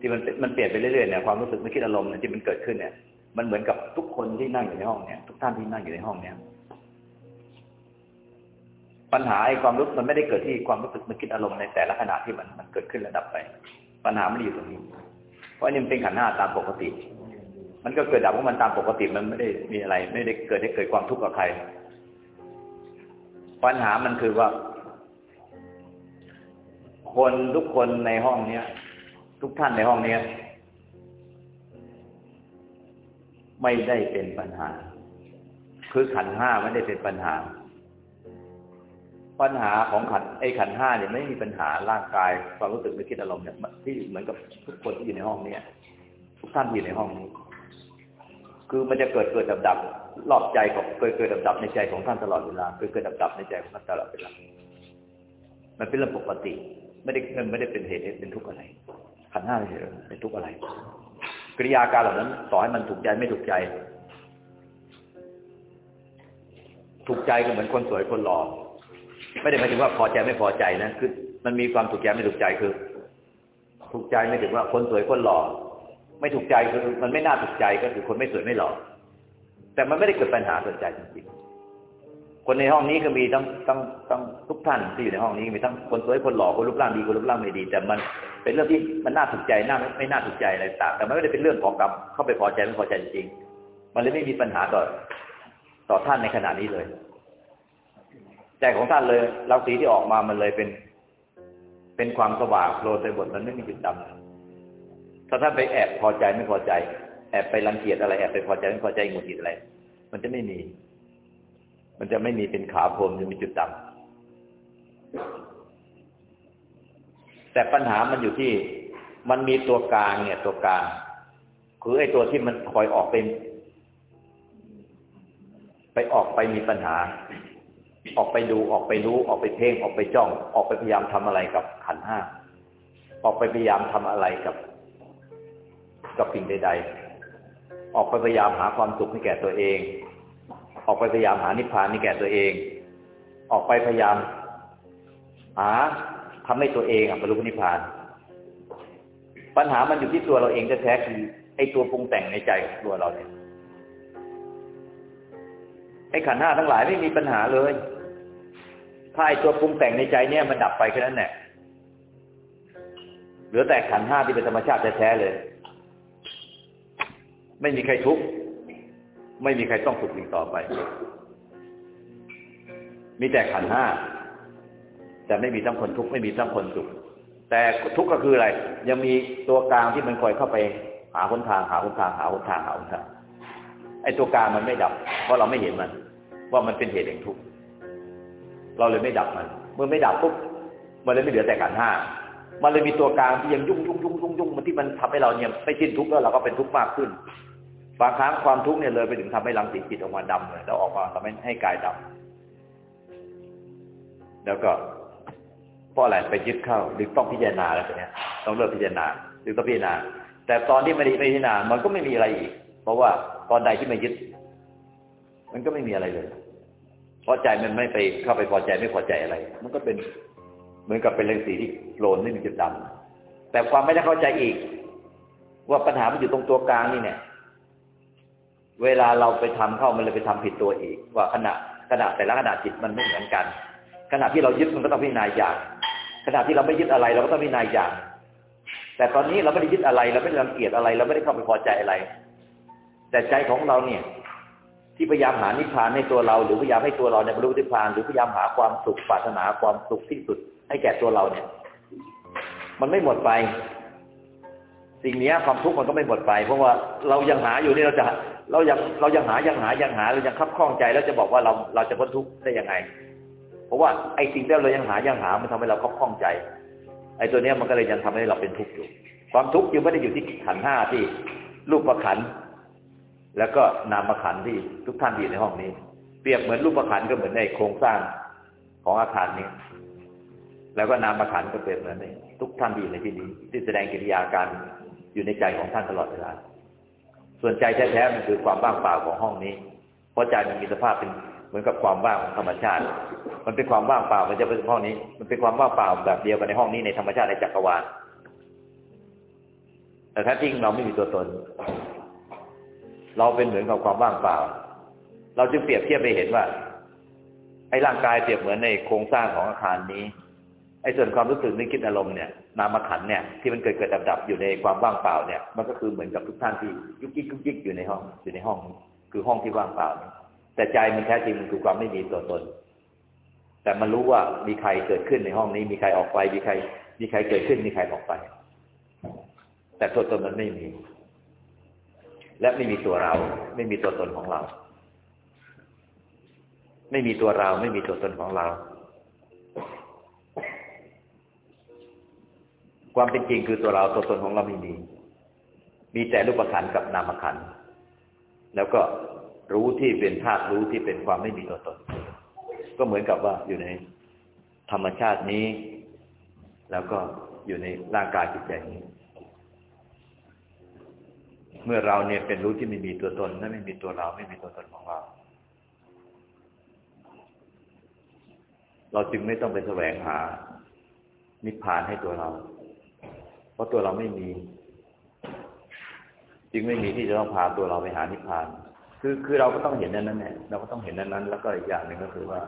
ที่มันมันเปลี่ยนไปเรื่อยๆเนี่ยความรู้สึกนึกคิดอารมณ์เนี่ยที่มันเกิดขึ้นเนี่ยมันเหมือนกับทุกคนที่นั่งอยู่ในห้องเนี่ย ทุกท่านที่นั่งอยู่ในห้องเนี่ย ปัญหาไอ้ความรู้มันไม่ได้เกิดที่ความรู้สึกนึกคิดอารมณ์ในแต่ละขณะที่มันมันเกิดขึ้นระดับไป ปัญหาไม่ได้อยู่ตรงนี้ ราะนนี้มันเป็นขันธ์ห้าตามปกติ มันก็เกิดดับของมันตามปกติมันไม่ได้มีอะไร ไม่ได้เกิดให้เกิดความทุกข์กับใคร ปัญหามันคือว่า คนทุกคนในห้องเนี้ย ทุกท่านในห้องเนี้ย ไม่ได้เป็นปัญหา คือขันธ์ห้าไม่ได้เป็นปัญหา ปัญหาของขันไอ้ขันห้าเนี่ยไม่มีปัญหาร่างกายความรู้สึกนึกคิดอารมณ์เนี่ยที่เหมือนกับทุกคนที่อยู่ในห้องเนี้ยทุกท่านที่อยู่ในห้องนี้ คือมันจะเกิดเกิดดับดับรอบใจของเกิดเกิดดับดับในใจของท่านตลอดเวลาเกิดเกิดดับดับในใจของท่านตลอดเวลามันเป็นเรื่องปกติ ไม่ได้มันไม่ได้เป็นเหตุเป็นทุกข์อะไร ขันห้าเป็นทุกข์อะไรกริยาการเหล่านั้นต่อให้มันถูกใจไม่ถูกใจ ถูกใจก็เหมือนคนสวยคนหล่อ ไม่ได้หมายถึงว่าพอใจไม่พอใจนะคือ มันมีความถูกใจไม่ถูกใจคือ ถูกใจไม่ถึงว่าคนสวยคนหล่อไม่ถูกใจคือมันไม่น่าถูกใจก็คือคนไม่สวยไม่หล่อแต่มันไม่ได้เกิดปัญหาสนใจจริงๆคนในห้องนี้ก็มีทั้งทั้งทั้งทุกท่านที่อยู่ในห้องนี้มีทั้งคนสวยคนหล่อคนรูปร่างดีคนรูปร่างไม่ดี แต่มันเป็นเรื่องที่มันน่าถูกใจน่าไม่น่าถูกใจอะไรต่างแต่มันไม่ได้เป็นเรื่องของกรรมเข้าไปพอใจไม่พอใจจริงๆมันเลยไม่มีปัญหาต่อต่อท่านในขณะนี้เลย ใจของท่านเลยเราสีที่ออกมามันเลยเป็น เป็นความสว่างโปรดไปหมดมันไม่มีจุดดำถ้าท่านไปแอบพอใจไม่พอใจ แอบไปรังเกียจอะไรแอบไปพอใจไม่พอใจหงุดหงิดอะไร มันจะไม่มี มันจะไม่มีเป็นขาพรมจะมีจุดดำแต่ปัญหามันอยู่ที่มันมีตัวกลางเนี่ย ตัวกลางคือไอ้ตัวที่มันคอยออกไปไปออกไปมีปัญหา ออกไปดูออกไปรู้ออกไปเพ่งออกไปจ้อง ออกไปพยายามทำอะไรกับขันห้าออกไปพยายามทำอะไรกับ กับสิ่งใด ๆ ออกไปพยายามหาความสุขให้แก่ตัวเอง ออกไปพยายามหานิพพานให้แก่ตัวเอง ออกไปพยายามหาทำให้ตัวเองบรรลุนิพพาน ปัญหามันอยู่ที่ตัวเราเองแท้ๆคือไอ้ตัวปรุงแต่งในใจของตัวเราเนี่ยไอ้ขันห้าทั้งหลายไม่มีปัญหาเลย ถ้าไอตัวปรุงแต่งในใจเนี่ยมันดับไปแค่นั้นแหละเหลือแต่ขันห้าที่เป็นธรรมชาติแท้ๆเลย ไม่มีใครทุกข์ไม่มีใครต้องสุขอีกต่อไป มีแต่ขันห้าแต่ไม่มีทั้งคนทุกข์ไม่มีทั้งคนสุขแต่ทุกข์ก็คืออะไร ยังมีตัวกลางที่มันคอยเข้าไป หาหนทางหาหนทางหาหนทางหาหนทางไอ้ตัวกลางมันไม่ดับ เพราะเราไม่เห็นมัน ว่ามันเป็นเหตุแห่งทุกข์ เราเลยไม่ดับมัน เมื่อไม่ดับปุ๊บมันเลยไม่เหลือแต่ขันห้ามันเลยมีตัวกลางที่ยังยุ่งยุ่งยุ่งยุ่งยุ่งมันที่มันทำให้เราเนี่ยไม่สิ้นทุกข์แล้วเราก็เป็นทุกข์มากขึ้นบางครั้งความทุกข์เนี่ยเลยไปถึงทำให้รังสีจิตออกมาดำเลยแล้วออกมาทำให้ให้กายดำแล้วก็เพราะอะไรไปยึดเข้าหรือต้องพิจารณาแล้วเนี่ยต้องเลิกพิจารณาหรือต้องพิจารณา แต่ตอนที่ไม่ได้พิจารณามันก็ไม่มีอะไรอีก เพราะว่าตอนใดที่ไม่ยึด มันก็ไม่มีอะไรเลย เพราะใจมันไม่ไปเข้าไปพอใจไม่พอใจอะไร มันก็เป็นเหมือนกับเป็นเรื่องสีที่โลนไม่มีจุดดำแต่ความไม่ได้เข้าใจอีก ว่าปัญหามันอยู่ตรงตัวกลางนี่เนี่ย เวลาเราไปทำเข้ามันเลยไปทำผิดตัวอีก ว่าขณะขณะแต่ละขณะจิตมันไม่เหมือนกันขณะที่เรายึดมันก็ต้องพิจารณาอย่างขณะที่เราไม่ยึดอะไร เราก็ต้องพิจารณาอย่าง แต่ตอนนี้เราไม่ได้ยึดอะไร เราไม่ได้รังเกียจอะไร เราไม่ได้เข้าไปพอใจอะไร แต่ใจของเราเนี่ย ที่พยายามหานิพพานให้ตัวเรา หรือพยายามให้ตัวเราเนี่ยบรรลุนิพพานหรือพยายามหาความสุขปรารถนาความสุขที่สุด ให้แก่ตัวเราเนี่ย มันไม่หมดไป สิ่งนี้ความทุกข์มันก็ไม่หมดไป เพราะว่าเรายังหาอยู่นี่เราจะเรายังเรายังหายังหายังหาเรายังคับข้องใจแล้วจะบอกว่าเราเราจะพ้นทุกข์ได้ยังไง เพราะว่าไอ้สิ่งที่เรายังหายังหามันทำให้เราคับข้องใจ ไอ้ตัวเนี้ยมันก็เลยยังทำให้เราเป็นทุกข์อยู่ ความทุกข์ยังไม่ได้อยู่ที่ขันห้าที่รูปประขัน แล้วก็นามขันที่ทุกท่านที่ในห้องนี้ เปรียบเหมือนรูปขันก็เหมือนในโครงสร้างของอาคารนี้ แล้วก็นามขันก็เปรียบเหมือนในทุกท่านที่ในที่นี้ ที่แสดงกิริยาการอยู่ในใจของท่านตลอดเวลา ส่วนใจแท้ๆมันคือความว่างเปล่าของห้องนี้ เพราะใจมันมีสภาพเป็นเหมือนกับความว่างของธรรมชาติ มันเป็นความว่างเปล่า มันจะเป็นห้องนี้ มันเป็นความว่างเปล่าแบบเดียวกันในห้องนี้ในธรรมชาติในจักรวาล แต่ถ้าจริงเราไม่มีตัวตน เราเป็นเหมือนกับความว่างเปล่า เราจึงเปรียบเทียบไปเห็นว่าไอ้ร่างกายเปรียบเหมือนในโครงสร้างของอาคารนี้ไอ้ส่วนความรู้สึกนึกคิดอารมณ์เนี่ยนามขันเนี่ยที่มันเกิดเกิดดับดับอยู่ในความว่างเปล่าเนี่ย มันก็คือเหมือนกับทุกท่านที่ยุกยิกยุกยิกอยู่ในห้องอยู่ในห้อง คือห้องที่ว่างเปล่า แต่ใจมันแท้จริงมันคือความไม่มีตัวตน แต่มันรู้ว่ามีใครเกิดขึ้นในห้องนี้ มีใครออกไปมีใคร มีใครเกิดขึ้นมีใครออกไป แต่ตัวตนมันไม่มี และไม่มีตัวเรา ไม่มีตัวตนของเรา ไม่มีตัวเรา ไม่มีตัวตนของเรา ความเป็นจริงคือตัวเราตัวตนของเราไม่มี มีแต่รูปขันกับนามขันแล้วก็รู้ที่เป็นธาตุรู้ที่เป็นความไม่มีตัวตน ก็เหมือนกับว่าอยู่ในธรรมชาตินี้ แล้วก็อยู่ในร่างกายจิตใจนี้ เมื่อเราเนี่ยเป็นรู้ที่ไม่มีตัวตนและไม่มีตัวเราไม่มีตัวตนของเรา เราจึงไม่ต้องไปแสวงหา นิพพานให้ตัวเรา เพราะตัวเราไม่มี จึงไม่มีที่จะต้องพาตัวเราไปหานิพพาน คือคือเราก็ต้องเห็นนั้นนั่นแหละเราก็ต้องเห็นนั้นนั้น แล้วก็อีกอย่างหนึ่งก็คือว่า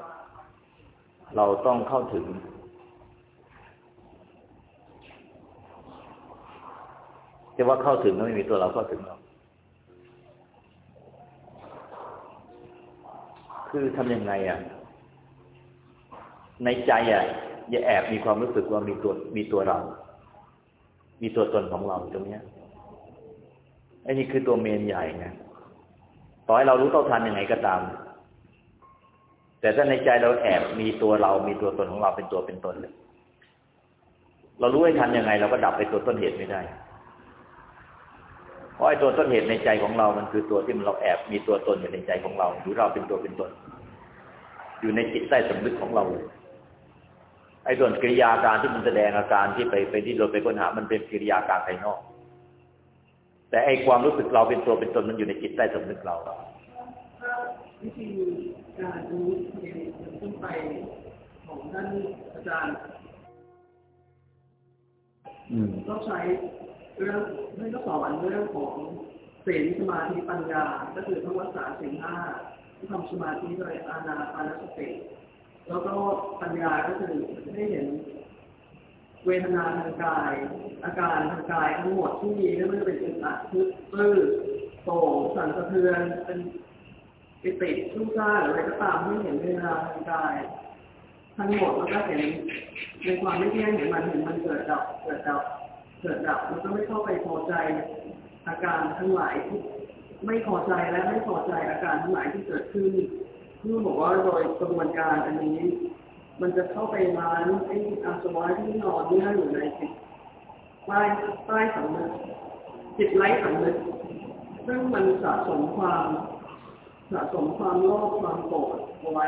เราต้องเข้าถึง จะว่าเข้าถึงก็ไม่มีตัวเราเข้าถึงหรอกคือทำยังไงอะ ในใจอะ อย่าแอบมีความรู้สึกว่ามีตัวมีตัวเรา มีตัวตนของเราตรงเนี้ยไอ้นี่คือตัวเมนใหญ่ไงต่อให้เรารู้เท่าทันยังไงก็ตาม แต่ถ้าในใจเราแอบมีตัวเรา มีตัวตนของเราเป็นตัวเป็นตนเลย เรารู้ให้ทันยังไง เราก็ดับไปตัวต้นเหตุไม่ได้ เพราะไอ้ตัวต้นเหตุในใจของเรา มันคือตัวที่มันเราแอบมีตัวตนอยู่ในใจของเรา หรือเราเป็นตัวเป็นตน อยู่ในจิตใต้สำนึกของเราเลยไอ้ส่วนกิริยาการที่มันแสดงอาการที่ไปไปที่เราไปค้นหา มันเป็นกิริยาการภายนอก แต่ไอ้ความรู้สึกเราเป็นตัวเป็นตนมันอยู่ในจิตใต้สำนึกเราวิธีการรู้เรียนขึ้นไปของท่านอาจารย์อืมก็ใช้ เรื่องท่านก็สอนเรื่องของศีลสมาธิปัญญา ก็คือทั้งวัฏสาศีลห้าที่ทำสมาธิโดยอานาปานสติแล้วก็ปัญญาก็คือให้เห็นเวทนาทางกาย อาการทางกายทั้งหมดที่มีไม่ว่าจะเป็นอึดอัดทึบตื้อโต่งสั่นสะเทือนเป็นปิติชุ่มซ่าหรืออะไรก็ตามที่เห็นเวทนาทางกาย ทั้งหมดแล้วก็เห็นในความไม่เที่ยงเห็นมันเห็นมันเกิดดับเกิดดับ เกิดดับแล้วก็ไม่เข้าไปพอใจอาการทั้งหลายที่ไม่พอใจและไม่พอใจอาการทั้งหลายที่เกิดขึ้นที่บอกว่าโดยกระบวนการอันนี้ มันจะเข้าไปล้างไอ้อาสวะที่นอนเนี่ยอยู่ในจิตใต้ใต้สำนึกจิตไร้สำนึกซึ่งมันสะสมความสะสมความโลภความโกรธเอาไว้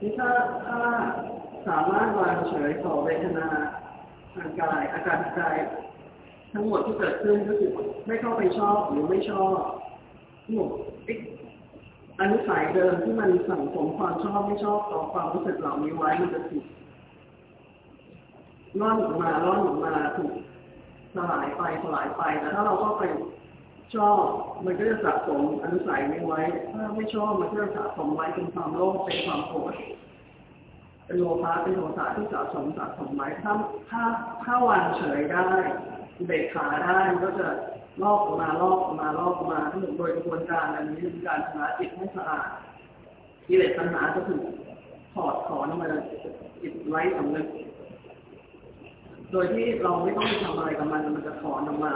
นี่ถ้าถ้าสามารถวางเฉยต่อเวทนา ทางกายอาการทางกายทั้งหมดที่เกิดขึ้นก็คือไม่เข้าไปชอบหรือไม่ชอบหมดอนุสัยเดิมที่มันสั่งสมความชอบไม่ชอบต่อความรู้สึกเหล่านี้ไว้มันจะถูกร่อนออกมาร่อนออกมาถูกสลายไปสลายไปแต่ถ้าเราก็ไปชอบมันก็จะสะสมอนุสัยนี้ไว้ ถ้าไม่ชอบมันก็จะสะสมไว้เป็นความโลภเป็นความโกรธ เป็นโลภะเป็นโทสะที่สะสมสะสมไว้ถ้าถ้าถ้าวางเฉยได้เบรกขาได้มันก็จะลอกออกมาลอกออกมาลอกออกมาทั้งหมดโดยกระบวนการอันนี้เป็นการชำระจิตให้สะอาดกิเลสปัญหาจะถูกถอดถอนมาจิตไร้สำนึกโดยที่เราไม่ต้องไปทำอะไรกับมันมันจะถอนออกมา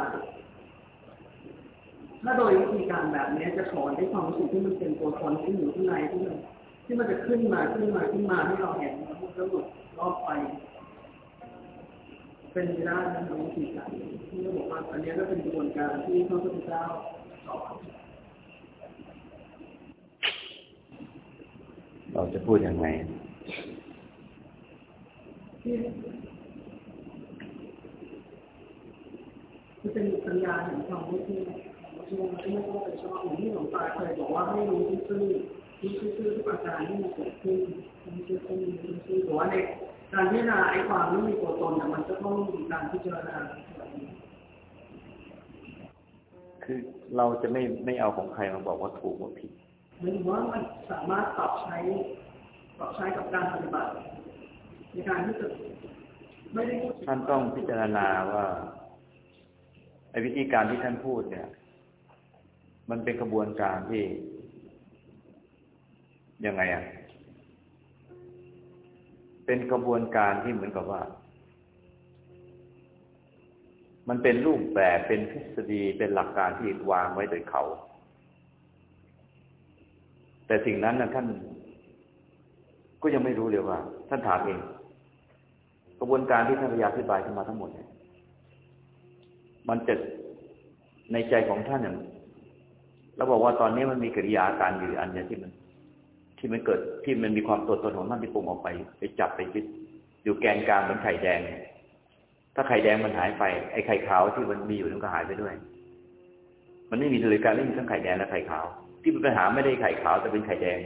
ถ้าโดยวิธีการแบบนี้จะถอนได้ความรู้สึกที่มันเป็นตัวตนที่อยู่ข้างในที่มัน ที่มันจะขึ้นมาขึ้นมาขึ้นมาให้เราเห็นแล้วมันก็หลุดรอบไป เป็นไปได้ในวิธีการที่เราบอกว่าอันนี้ก็เป็นกระบวนการที่พระพุทธเจ้าสอนเราจะพูดยังไงที่เป็นปัญญาเห็นความไม่เที่ยงช่วงที่ไม่ต้องไปชอบอย่างที่หลวงตาเคยบอกว่าให้รู้ซื่อ รู้ซื่อทุกอาการที่มันเกิดขึ้นรู้ซื่อรู้ซื่อแต่ว่าในการพิจารณาไอ้ความไม่มีตัวตนเนี่ยมันจะต้องมีการพิจารณาคือเราจะไม่ไม่เอาของใครมาบอกว่าถูกว่าผิดหมายถึงว่ามันสามารถปรับใช้ปรับใช้กับการปฏิบัติในการที่จะไม่ได้พูดถึท่านต้องพิจารณาว่าไอ้วิธีการที่ท่านพูดเนี่ย มันเป็นกระบวนการที่ ยังไงอะ เป็นกระบวนการที่เหมือนกับว่า มันเป็นรูปแบบเป็นทฤษฎีเป็นหลักการที่วางไว้โดยเขา แต่สิ่งนั้นนะท่าน ก็ยังไม่รู้เลยว่า ท่านถามเอง กระบวนการที่ท่านพยายามอธิบายขึ้นมาทั้งหมดเนี่ยมันจะในใจของท่านเนี่ยเราบอกว่าตอนนี้มันมีกิริยาอาการอยู่อันเนี้ยที่มัน ที่มันเกิดที่มันมีความตัวตนของท่านที่ปรุงออกไป ไปจับไปยึดอยู่แกนกลางเหมือนไข่แดง ถ้าไข่แดงมันหายไปไอ้ไข่ขาวที่มันมีอยู่มันก็หายไปด้วย มันไม่มีเลยการไม่มีทั้งไข่แดงและไข่ขาว ที่เป็นปัญหาไม่ได้ไข่ขาวแต่เป็นไข่แดง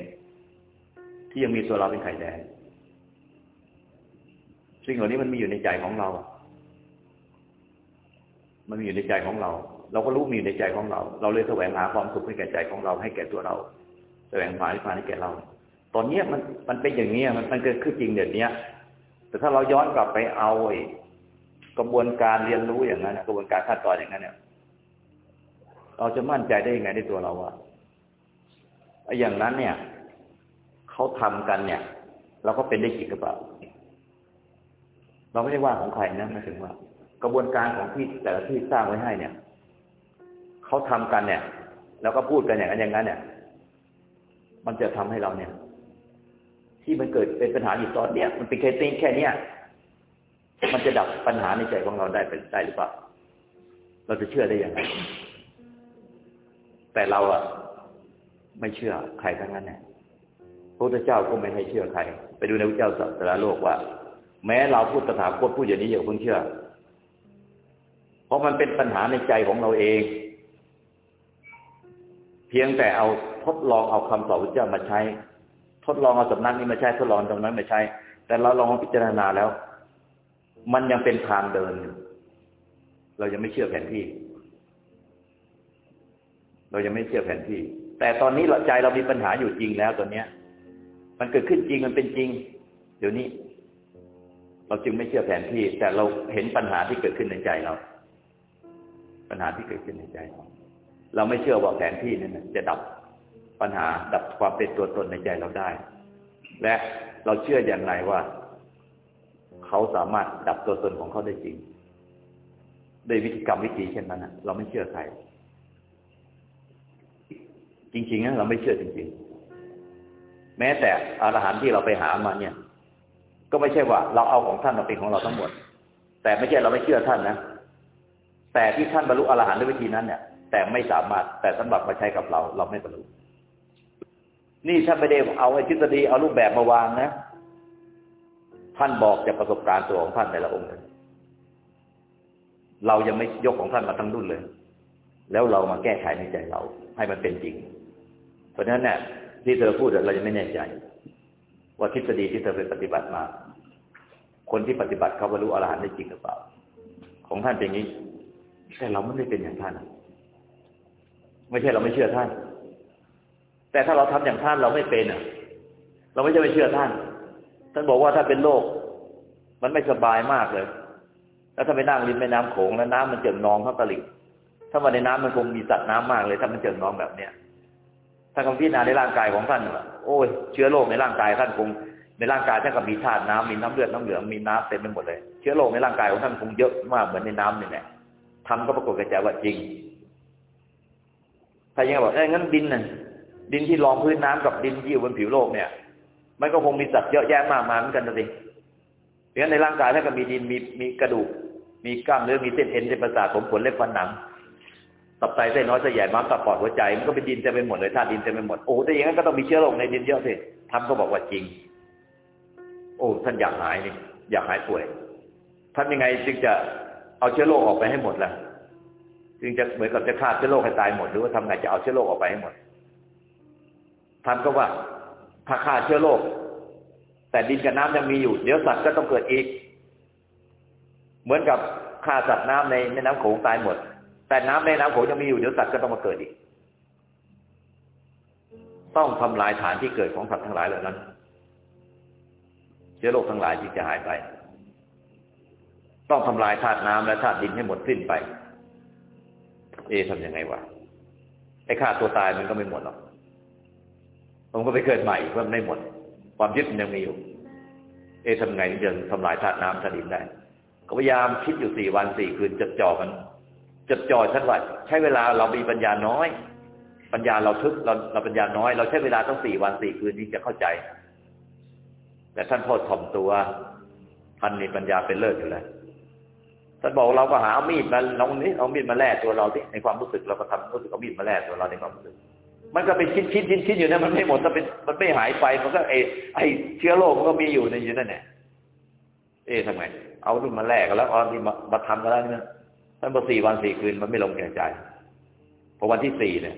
ที่ยังมีตัวเราเป็นไข่แดงสิ่งเหล่านี้มันมีอยู่ในใจของเรา มันมีอยู่ในใจของเรา เราก็รู้มีอยู่ในใจของเรา เราเลยแสวงหาความสุขให้แก่ใจของเราให้แก่ตัวเรา แสวงหานิพพานให้แก่เรา ตอนเนี้ยมันมันเป็นอย่างนี้ยมันมันเกิดขึ้นจริงเดี๋ยวนี้แต่ถ้าเราย้อนกลับไปเอากระบวนการเรียนรู้อย่างนั้นกระบวนการขั้นตอนอย่างนั้นเนี่ย เราจะมั่นใจได้ยังไงในตัวเราว่าไอ้อย่างนั้นเนี่ยเขาทำกันเนี่ย เราก็เป็นได้จริงหรือเปล่าเราไม่ได้ว่าของใครนะหมายถึงว่า กระบวนการของที่แต่ละที่สร้างไว้ให้เนี่ยเขาทำกันเนี่ย แล้วก็พูดกันอย่างนั้นอย่างนั้นเนี่ย มันจะทำให้เราเนี่ย ที่มันเกิดเป็นปัญหาอยู่ตอนเนี้ยมันเป็นแค่ตีแค่เนี้ยมันจะดับปัญหาในใจของเราได้เป็นได้หรือเปล่า เราจะเชื่อได้อยังไงแต่เราอะไม่เชื่อใครทั้งนั้นเนี่ยพระพุทธเจ้าก็ไม่ให้เชื่อใคร ไปดูในพระเจ้าสัตว์โลกว่า แม้เราพูดตถาคตพูดอย่างนี้อย่าเพิ่งเชื่อ เพราะมันเป็นปัญหาในใจของเราเอง เพียงแต่เอาทดลองเอาคำสอนพระเจ้ามาใช้ ทดลองเอาสำนักนี้มาใช้ทดลองตรงนั้นมาใช้ แต่เราลองพิจารณาแล้ว มันยังเป็นทางเดินเรายังไม่เชื่อแผนที่ เรายังไม่เชื่อแผนที่ แต่ตอนนี้เราใจเรามีปัญหาอยู่จริงแล้วตอนเนี้ย มันเกิดขึ้นจริงมันเป็นจริง เดี๋ยวนี้ เราจึงไม่เชื่อแผนที่ แต่เราเห็นปัญหาที่เกิดขึ้นในใจเรา ปัญหาที่เกิดขึ้นในใจเราเราไม่เชื่อว่าแผนที่นั้นจะดับ ปัญหาดับความเป็นตัวตนในใจเราได้ และเราเชื่ออย่างไรว่า เขาสามารถดับตัวตนของเขาได้จริงด้วยวิธีกรรมวิธีเช่นนั้นเราไม่เชื่อใครจริงๆนะเราไม่เชื่อจริง ๆ แม้แต่อรหันต์ที่เราไปหามาเนี่ย ก็ไม่ใช่ว่า เราเอาของท่านมาเป็นของเราทั้งหมด แต่ไม่ใช่เราไม่เชื่อท่านนะแต่ที่ท่านบรรลุอรหันต์ด้วยวิธีนั้นเนี่ย แต่ไม่สามารถแต่สำหรับมาใช้กับเรา เราไม่บรรลุ นี่ท่าไม่ได้เอาไอ้ทฤษฎีเอารูปแบบมาวางนะ ท่านบอกจากประสบการณ์ตัวของท่านแต่ละองค์เรายังไม่ยกของท่านมาทั้งรุ่นเลย แล้วเรามาแก้ไขในใจเรา ให้มันเป็นจริง เพราะฉะนั้นเนี่ยที่เธอพูดเรายังไม่แน่ใจ ว่าทฤษฎีที่เธอไปปฏิบัติมา คนที่ปฏิบัติเขาบรรลุอรหันต์ได้จริงหรือเปล่า ของท่านเป็นอย่างนี้ แต่เราไม่ได้เป็นอย่างท่าน ไม่ใช่เราไม่เชื่อท่าน แต่ถ้าเราทำอย่างท่านเราไม่เป็นอะ เราไม่ใช่ไม่เชื่อท่าน ท่านบอกว่าถ้าเป็นโรคมันไม่สบายมากเลย แล้วถ้าไปนั่งริมแม่น้ำโขงแล้วน้ำมันเจิ่งนองเข้าตลิ่งถ้ามาในน้ำมันคงมีสัตว์น้ำมากเลย ถ้ามันเจิ่งนองแบบเนี้ยถ้าคำพิจารณาในร่างกายของท่านโอ้ยเชื้อโรคในร่างกายท่านคงในร่างกายท่านก็มีธาตุน้ำมีน้ำเลือดน้ำเหลืองมีน้ำเต็มไปหมดเลย เชื้อโรคในร่างกายของท่านคงเยอะมากเหมือนในน้ำนี่แหละทำก็ปรากฏกระจายว่าจริงถ้ายังบอกเอ้ยงั้นดินน่ะ ดินที่รองพื้นน้ำกับดินที่อยู่บนผิวโลกเนี่ย มันก็คงมีสัตว์เยอะแยะมากมายเหมือนกันนะสิเพราะฉะนั้นในร่างกายท่าก็มีดินมีมีกระดูก มีกล้ามเนื้อมีเส้นเอ็นเส้นประสาทผมขนเล็บฟันหนังตับไตเส้นน้อยเส้นใหญ่ม้ามตับปอดหัวใจมันก็เป็นดินเต็มไปหมดเลยธาตุดินเต็มไปหมดโอ้แต่อย่างนั้นก็ต้องมีเชื้อโรคในดินเยอะสิทำก็บอกว่าจริง โอ้ท่านอยากหายนี่อยากหายป่วยทำยังไงจึงจะเอาเชื้อโรคออกไปให้หมดล่ะจึงจะเหมือนกับจะฆ่าเชื้อโรคให้ตายหมดหรือว่าทำไงจะเอาเชื้อโรคออกไปให้หมด ท่านก็ว่าถ้าฆ่าเชื้อโรคแต่ดินกับน้ำยังมีอยู่ เดี๋ยวสัตว์ก็ต้องเกิดอีก เหมือนกับฆ่าสัตว์น้ำในแม่น้ำโขงตายหมด แต่น้ำในน้ำโขงยังมีอยู่เดี๋ยวสัตว์ก็ต้องมาเกิดอีก ต้องทำลายฐานที่เกิดของสัตว์ทั้งหลายเหล่านั้น เชื้อโรคทั้งหลายจึงจะหายไป ต้องทำลายธาตุน้ำและธาตุดินให้หมดสิ้นไป เอทำยังไงวะไอ้ฆ่าตัวตายมันก็ไม่หมดหรอก ผมก็ไปเกิดใหม่เพราะมันไม่หมด ความยึดมันยังมีอยู่ เอทำไงถึงจะทำลายธาตุน้ำธาตุดินได้ ก็พยายามคิดอยู่สี่วันสี่คืนจดจ่อมันจดจ่อชัดว่าใช้เวลาเรามีปัญญาน้อย ปัญญาเราทึบเราเราปัญญาน้อย เราใช้เวลาต้องสี่วันสี่คืนนี้จะเข้าใจ แต่ท่านพ่อถ่อมตัวท่านมีปัญญาเป็นเลิศอยู่แล้วท่านบอกเราก็หาเอามีดมาลองนี้เอามีดมาแล่ตัวเราที่ในความรู้สึกเราก็ทำรู้สึกเอามีดมาแล่ตัวเราในความรู้สึก มันก็เป็นชิ้นชิ้นชิ้นชิ้นอยู่นะมันไม่หมดถ้าเป็นมันไม่หายไปมันก็ไอไอเชื้อโรคมันก็มีอยู่ในอยู่นั่นแหละเอ๊ะทำไงเอาที่มาแลกกันแล้วเอาที่มามาทำกันแล้วเนี่ยท่านบอสี่วันสี่คืนมันไม่ลงแก่ใจพอวันที่สี่เนี่ย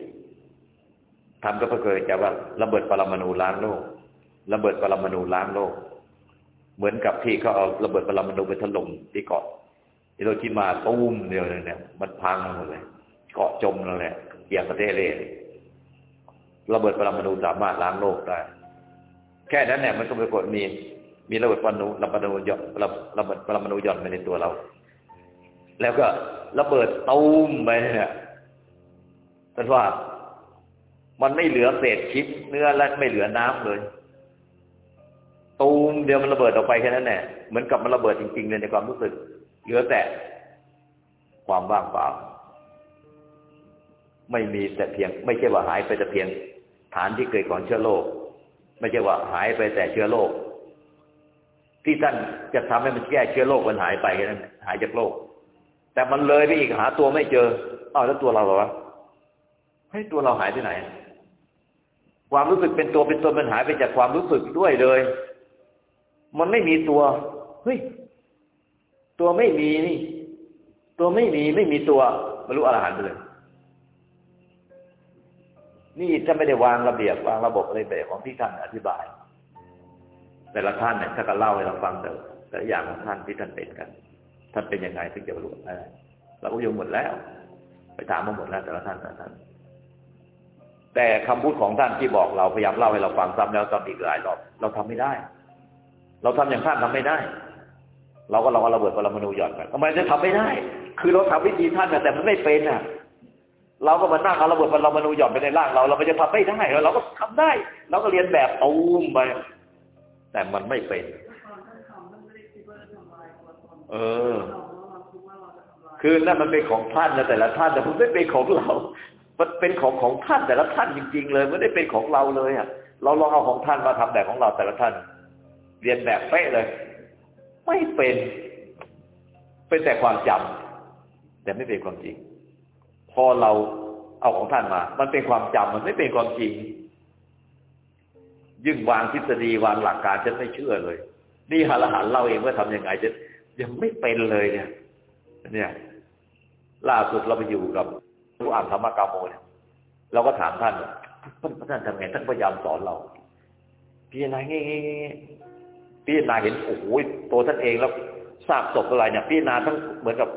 ทำก็เพื่อเกิดจะว่าระเบิดปรมาณูล้างโลกระเบิดปรมาณูล้างโลก เหมือนกับที่เขาเอาระเบิดปรมาณูไปถล่มที่เกาะฮิโรชิมาตุ้มเดียวเลยเนี่ยมันพังหมดเลย เกาะจมแล้วแหละเกี่ยงประเทศเลย ระเบิดปรมาณูสามารถล้างโลกได้ แค่นั้นเนี่ยมันก็ปรากฏมี มีระเบิดปรมาณูระเบิดหย่อนระเบิดปรมาณูหย่อนไปในตัวเรา แล้วก็ระเบิดตูมไปเนี่ยท่านว่ามันไม่เหลือเศษชิ้นเนื้อและไม่เหลือน้ำเลย ตูมเดียวมันระเบิดออกไปแค่นั้นแหละเหมือนกับมันระเบิดจริงๆเลยในความรู้สึก เหลือแต่ความว่างเปล่า ไม่มีแต่เพียง ไม่ใช่ว่าหายไปแต่เพียงานที่เกิดของเชื้อโรคไม่ใช่ว่าหายไปแต่เชื้อโรคที่ท่านจะทำให้มันแก้เชื้อโรคมันหายไปแค่นั้นหายจากโรคแต่มันเลยไปอีกหาตัวไม่เจออ้าวแล้วตัวเราเหรอวะให้ตัวเราหายไปไหน ความรู้สึกเป็นตัวเป็นตนมันหายไปจากความรู้สึกด้วยเลย มันไม่มีตัวเฮ้ยตัวไม่มีนี่ ตัวไม่มีไม่มีตัวบรรลุอรหันต์ไปเลย นี่จะไม่ได้วางระเบียบวางระบบอะไรแบบของที่ท่านอธิบาย แต่ละท่านเนี่ยถ้าก็เล่าให้เราฟังแต่แต่อย่างของท่านที่ท่านเป็นกันท่านเป็นยังไงถึงจะบรรลุได้เราก็ยงหมดแล้ว ไปถามมาหมดแล้ว แต่ละท่านแต่ละท่าน แต่คำพูดของท่านที่บอกเราพยายามเล่าให้เราฟังซ้ำแล้วซ้ำอีกหลายรอบเราทำไม่ได้ เราทำอย่างท่านทำไม่ได้ เราก็ลองระเบิดปรมาณูหย่อนกันทำไมจะทำไม่ได้ คือเราทำวิธีท่านแต่มันไม่เป็นอะ เราก็มานั่งเอาระเบิดปรมาณูหย่อนไปในร่างเราเราไม่จะทำไม่ได้เราก็ทำได้เราก็เรียนแบบตูมไปแต่มันไม่เป็น เออ คือนั่นมันเป็นของท่านนะแต่ละท่านแต่มันไม่เป็นของเรา มันเป็นของของท่านแต่ละท่านจริง ๆ เลยไม่ได้เป็นของเราเลยอะ เราลองเอาของท่านมาทำแบบของเราแต่ละท่าน เรียนแบบเป๊ะเลย ไม่เป็น เป็นแต่ความจำแต่ไม่เป็นความจริง อเราเอาของท่านมา มันเป็นความจำมันไม่เป็นความจริง ยิ่งวางทฤษฎีวางหลักการฉันไม่เชื่อเลย นี่หาละหันเล่าเองว่าทำยังไงจะยังไม่เป็นเลยเนี่ย เนี่ย ล่าสุดเราไปอยู่กับผู้อ่านธรรมกาโมเนี่ยเราก็ถามท่านท่านท่านทำไงท่านพยายามสอนเราพี่นายงี้พี่นาเห็นโอ้โหตัวท่านเองแล้วซากศพอะไรเนี่ยพี่นาทั้งเหมือนกับ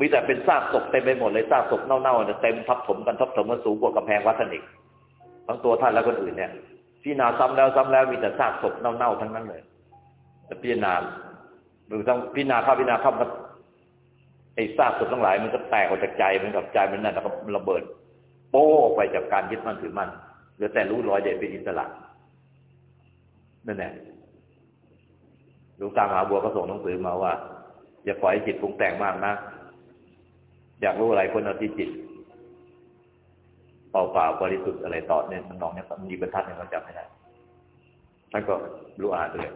มีแต่เป็นซากศพเต็มไปหมดเลยซากศพเน่าๆเต็มทับถมกันทับถมกันสูงกว่ากำแพงวัดสนิททั้งตัวท่านและคนอื่นเนี่ยพี่นาซ้ำแล้วซ้ำแล้วมีแต่ซากศพเน่าๆทั้งนั้นเลยแต่พี่นาหรือต้องพี่นาเข้าพี่นาเข้ามันไอ้ซากศพทั้งหลายมันก็แตกออกจากใจมันกับใจมันนั่นแล้วก็ระเบิด โป้ออกไปจากการยึดมั่นถือมั่นเหลือแต่รู้รอยเด็ดเป็นอิสระนั่นแหละหลวงตามหาบัวก็ส่งหนังสือมาว่าอย่าปล่อยจิตปรุงแต่งมากนะ อยากรู้อะไรคนเอาที่จิตเปล่าเปล่าบริสุทธิ์อะไรต่อเนี่ยมัน้องเนี่ยมันมีบรรทัดเนี่ยมันจำไม่ได้ท่านก็รู้อ่านไปเลย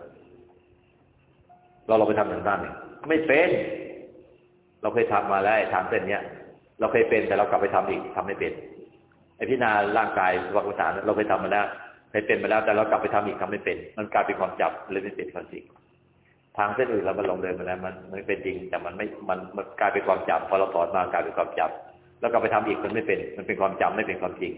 เราเราไปทำอย่างนั้นเนี่ยไม่เป็น เราเคยทำมาแล้วทางเส้นเนี้ยเราเคยเป็นแต่เรากลับไปทำอีกทำไม่เป็นไอพิจารณาร่างกายวัฏฏานเราเคยทำมาแล้วเคยเป็นมาแล้วแต่เรากลับไปทำอีกทำไม่เป็น มันกลายเป็นความจับเลยไม่เป็นความจริง ทางเส้นอื่นเรามันลงเดินมาแล้วมันมันเป็นจริง แต่มันไม่มันมันกลายเป็นความจำพอเราถอนมากลายเป็นความจำแล้วกลับไปทำอีกมันไม่เป็น มันเป็นความจำไม่เป็นความจริง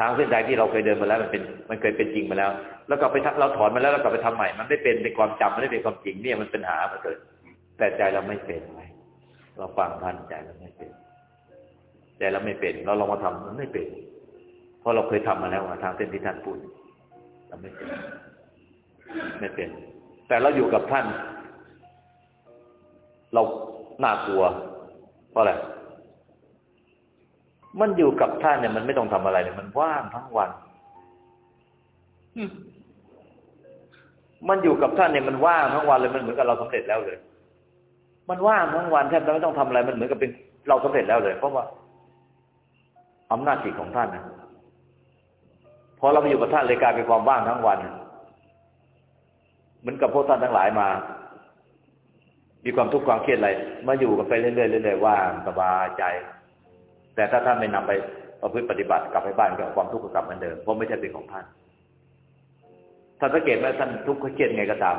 ทางเส้นใดที่เราเคยเดินมาแล้วมันเป็นมันเคยเป็นจริงมาแล้ว แล้วกลับไปเราถอนมาแล้วแล้วกลับไปทำใหม่ มันไม่เป็นเป็นความจำมันไม่เป็นความจริงเนี่ยมันเป็นหามาเกิดแต่ใจเราไม่เป็นไงเราฟังท่านใจเราไม่เป็นใจเราไม่เป็น เราลองมาทำมันไม่เป็นเพราะเราเคยทำมาแล้วทางเส้นที่ท่านพูดเราไม่เป็นไม่เป็น แต่เราอยู่กับท่าน เราน่ากลัว เพราะอะไร มันอยู่กับท่านเนี่ยมันไม่ต้องทำอะไรเลยมันว่างทั้งวัน มันอยู่กับท่านเนี่ยมันว่างทั้งวันเลยมันเหมือนกับเราสำเร็จแล้วเลย มันว่างทั้งวันแทบจะไม่ต้องทำอะไร มันเหมือนกับเป็นเราสำเร็จแล้วเลย เพราะว่าอำนาจจิตของท่านนะพอเราไปอยู่กับท่านเลยกลายเป็นความว่างทั้งวัน เหมือนกับพวกท่านทั้งหลายมา มีความทุกข์ความเครียดอะไร มาอยู่กันไปเรื่อยๆเรื่อยๆว่างสบายใจ แต่ถ้าท่านไม่นำไปประพฤติปฏิบัติกลับไปบ้านก็ความทุกข์กลับเหมือนเดิมเพราะไม่ใช่เป็นของท่านท่านสังเกตไหมท่านทุกข์เครียดไงก็ตาม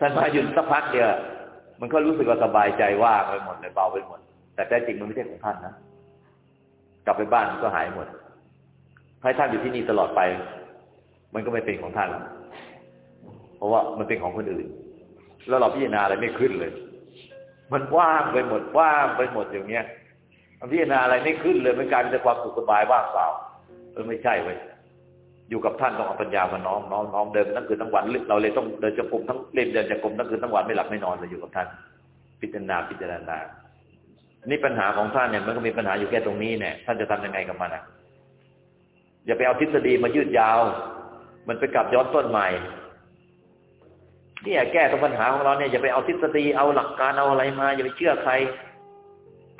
ท่านมาหยุดสักพักเดียวมันก็รู้สึกว่าสบายใจว่างไปหมดเลยเบาไปหมด แต่แท้จริงมันไม่ใช่ของท่านนะกลับไปบ้านก็หายหมดให้ท่านอยู่ที่นี่ตลอดไป มันก็ไม่เป็นของท่านแล้ว ราะว่ามันเป็นของคนอื่น แล้วเราพิจารณาอะไรไม่ขึ้นเลย มันว่างไปหมดว่างไปหมดอย่างเงี้ยพิจารณาอะไรไม่ขึ้นเลยมันกลายเป็นความสุขสบายว่างเปล่าเออไม่ใช่เว้ยอยู่กับท่านต้องเอาปัญญามาน้อมน้อมน้อมเดินทั้งคืนทั้งวันเราเลยต้องเดินจงกรมทั้งเล่นเดินจงกรมทั้งคืนทั้งวันไม่หลับไม่นอนเลยอยู่กับท่าน พิจารณาพิจารณา นี่ปัญหาของท่านเนี่ยมันก็มีปัญหาอยู่แค่ตรงนี้เนี่ยท่านจะทำยังไงกับมันอะอย่าไปเอาทฤษฎีมายืดยาว มันไปกลับย้อนต้นใหม่ เนี่ยแก้ตรงปัญหาของเราเนี่ยอย่าไปเอาทฤษฎีเอาหลักการเอาอะไรมา อย่าไปเชื่อใคร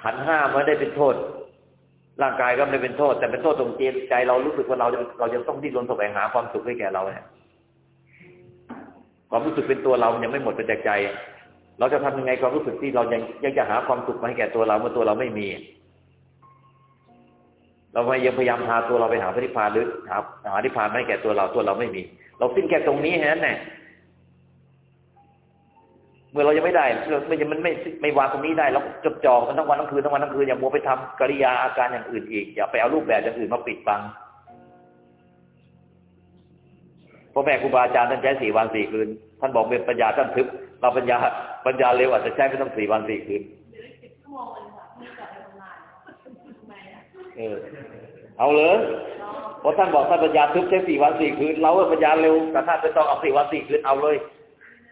ขันห้าไม่ได้เป็นโทษ ร่างกายก็ไม่ได้เป็นโทษ แต่เป็นโทษตรงจิตใจเรารู้สึกว่าเราเราจะต้องดิ้นรนแสวงหาความสุขให้แก่เราเนี่ยความรู้สึกเป็นตัวเรายังไม่หมดไปจากใจ เราจะทำยังไงความรู้สึกที่เรายังยังจะหาความสุขมาให้แก่ตัวเราเมื่อตัวเราไม่มี เราพยายามพยายามพาตัวเราไปหาพระนิพพานหรือหาหานิพพานให้แก่ตัวเราตัวเราไม่มี เราสิ้นแค่ตรงนี้แค่นั้นแหละ เมื่อเรายังไม่ได้ไม่มันไม่ไม่วางตรงนี้ได้เราจดจ่อมันทั้งวันทั้งคืนทั้งวันทั้งคืนอย่ามัวไปทำกิริยาอาการอย่างอื่นอีกอย่าไปเอารูปแบบอย่างอื่นมาปิดบังพ่อแม่ครูบาอาจารย์ท่านใช้สี่วันสี่คืน ท่านบอกเป็นปัญญาท่านทึบเราปัญญาปัญญาเร็วอาจจะใช้ไม่ต้องสี่วันสี่คืนเออเอาเลยเพราะท่านบอกท่านปัญญาทึบใช้สี่วันสี่คืน เราปัญญาเร็วแต่ท่านไม่ต้องเอาสี่วันสี่คืนเอาเลย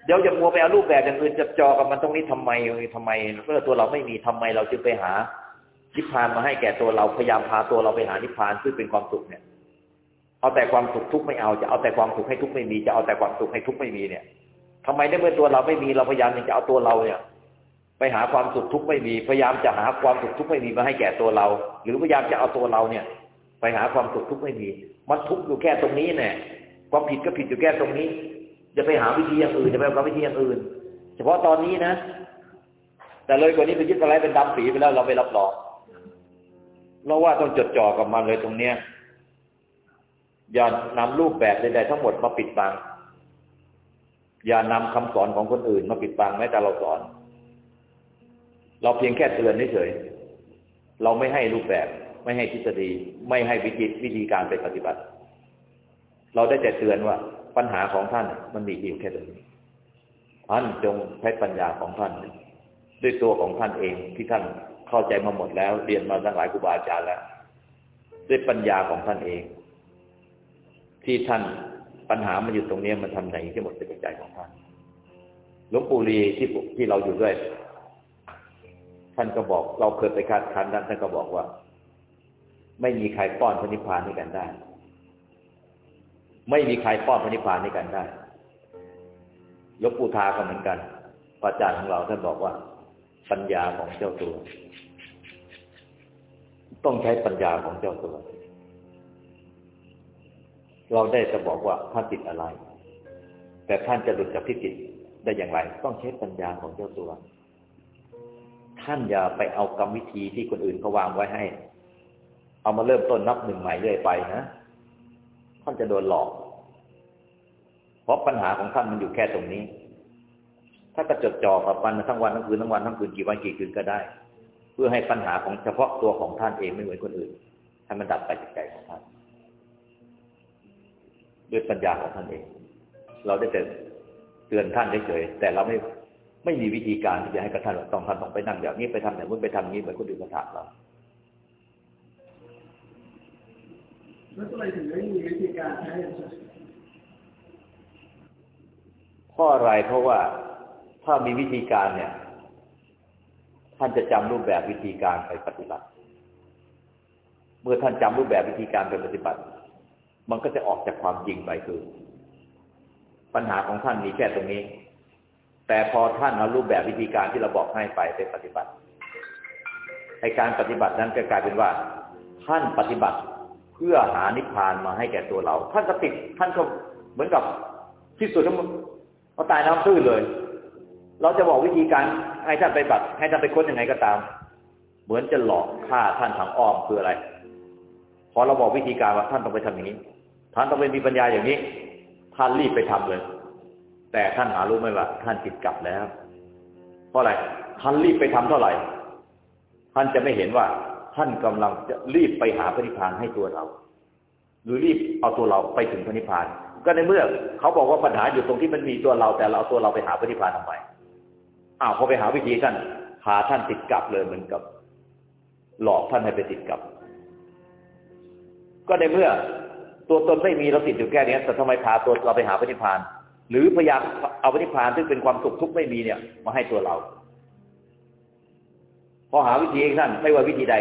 เดี๋ยวจะมัวไปเอารูปแบบอย่างอื่นจะจอกับมันตรงนี้ทำไมทำไมเมื่อตัวเราไม่มีทำไมเราจึงไปหานิพพานมาให้แก่ตัวเราพยายามพาตัวเราไปหานิพพานซึ่งเป็นความสุขเนี่ย เอาแต่ความสุขทุกไม่เอาจะเอาแต่ความสุขให้ทุกไม่มีจะเอาแต่ความสุขให้ทุกไม่มีเนี่ยทำไมในเมื่อตัวเราไม่มีเราพยายามจะเอาตัวเราเนี่ย ไปหาความสุขทุกไม่มีพยายามจะหาความสุขทุกไม่มีมาให้แก่ตัวเรา หรือพยายามจะเอาตัวเราเนี่ย ไปหาความสุขทุกไม่มี มันทุกอยู่แค่ตรงนี้เนี่ยความผิดก็ผิดอยู่แค่ตรงนี้ จะไปหาวิธีอย่างอื่นจะไปเอาวิธีอย่างอื่น เฉพาะตอนนี้นะ แต่เลยกว่านี้ไปยึดอะไรเป็นดำปีไปแล้วเราไม่รับรองเราว่าต้องจดจ่อกับมันเลยตรงเนี้ยอย่านำรูปแบบใดๆทั้งหมดมาปิดบัง อย่านำคำสอนของคนอื่นมาปิดบังแม้แต่เราสอน เราเพียงแค่เตือนเฉยเราไม่ให้รูปแบบ ไม่ให้ทฤษฎี ไม่ให้วิธีวิธีการไปปฏิบัติ เราได้แต่เตือนว่า ปัญหาของท่าน มันมีอยู่แค่ตรงนี้ท่านจงใช้ปัญญาของท่าน ด้วยตัวของท่านเองที่ท่านเข้าใจมาหมดแล้ว เรียนมาตั้งหลายครูบาอาจารย์แล้ว ด้วยปัญญาของท่านเอง ที่ท่านปัญหามันอยู่ตรงนี้มันทำไหนที่หมดเป็นใจของท่านหลวงปู่ลีที่ที่เราอยู่ด้วย ท่านก็บอกเราเคยไปคัดคันนั้นท่านก็บอกว่า ไม่มีใครป้อนพระนิพพานให้กันได้ ไม่มีใครป้อนพระนิพพานให้กันได้หลวงปู่ทาก็เหมือนกันพระอาจารย์ของเราท่านบอกว่า ปัญญาของเจ้าตัว ต้องใช้ปัญญาของเจ้าตัว เราได้จะบอกว่าท่านติดอะไร แต่ท่านจะหลุดจากที่ติดได้อย่างไร ต้องใช้ปัญญาของเจ้าตัว ท่านอย่าไปเอากรรมวิธีที่คนอื่นเขาวางไว้ให้ เอามาเริ่มต้นนับหนึ่งใหม่เรื่อยไปนะานจะโดนหลอก เพราะปัญหาของท่านมันอยู่แค่ตรงนี้ ถ้ากระจดจ่อกับปันทั้งวันทั้งคืนทั้งวันทั้งคืนกี่วันกี่คืนก็ได้ เพื่อให้ปัญหาของเฉพาะตัวของท่านเองไม่เหมือนคนอื่นให้มันดับไปจากใจของท่านด้วยปัญญาของท่านเอง เราได้แต่เตือนท่านเฉยแต่เราไม่ไม่มีวิธีการที่จะให้กับท่านต้องท่านต้องไปนั่งแบบนี้ไปทำแบบนู้นไปทำนี้เหมือนคนอื่นมาถามเรา แล้วทำไมถึงไม่มีวิธีการให้ข้ออะไรเพราะว่าถ้ามีวิธีการเนี่ย ท่านจะจำรูปแบบวิธีการไปปฏิบัติ เมื่อท่านจำรูปแบบวิธีการไปปฏิบัติ มันก็จะออกจากความจริงไปคือ ปัญหาของท่านมีแค่ตรงนี้ แต่พอท่านเอารูปแบบวิธีการที่เราบอกให้ไปไปปฏิบัติในการปฏิบัตินั้นจะกลายเป็นว่า ท่านปฏิบัติ พื่อหานิพพานมาให้แก่ตัวเรา ท่านก็ติดท่านก็เหมือนกับที่สุดทั้งหมดเขาตายน้ำตื้นเลย เราจะบอกวิธีการให้ท่านไปบัตให้ท่านไปค้นยังไงก็ตาม เหมือนจะหลอกฆ่าท่านทางอ้อมคืออะไร พอเราบอกวิธีการว่าท่านต้องไปทำอย่างนี้ ท่านต้องไปมีปัญญาอย่างนี้ ท่านรีบไปทำเลย แต่ท่านหารู้ไหมว่า ท่านติดกลับแล้ว เพราะอะไรท่านรีบไปทำเท่าไหร่ ท่านจะไม่เห็นว่า ท่านกำลังจะรีบไปหาพระนิพพานให้ตัวเรา หรือรีบเอาตัวเราไปถึงพระนิพพาน ก็ในเมื่อเขาบอกว่าปัญหาอยู่ตรงที่มันมีตัวเรา แต่เราตัวเราไปหาพระนิพพานทำไมอ้าวพอไปหาวิธีท่านพาท่านติดกับเลยเหมือนกับ หลอกท่านให้ไปติดกับ ก็ในเมื่อตัวตนไม่มีเราติดอยู่แค่นี้แต่ทำไมพาตัวเราไปหาพระนิพพาน หรือพยายามเอาพระนิพพานซึ่งเป็นความสุขทุกข์ไม่มีเนี่ย มาให้ตัวเรา พอหาวิธีเองท่านไม่ว่าวิธีใด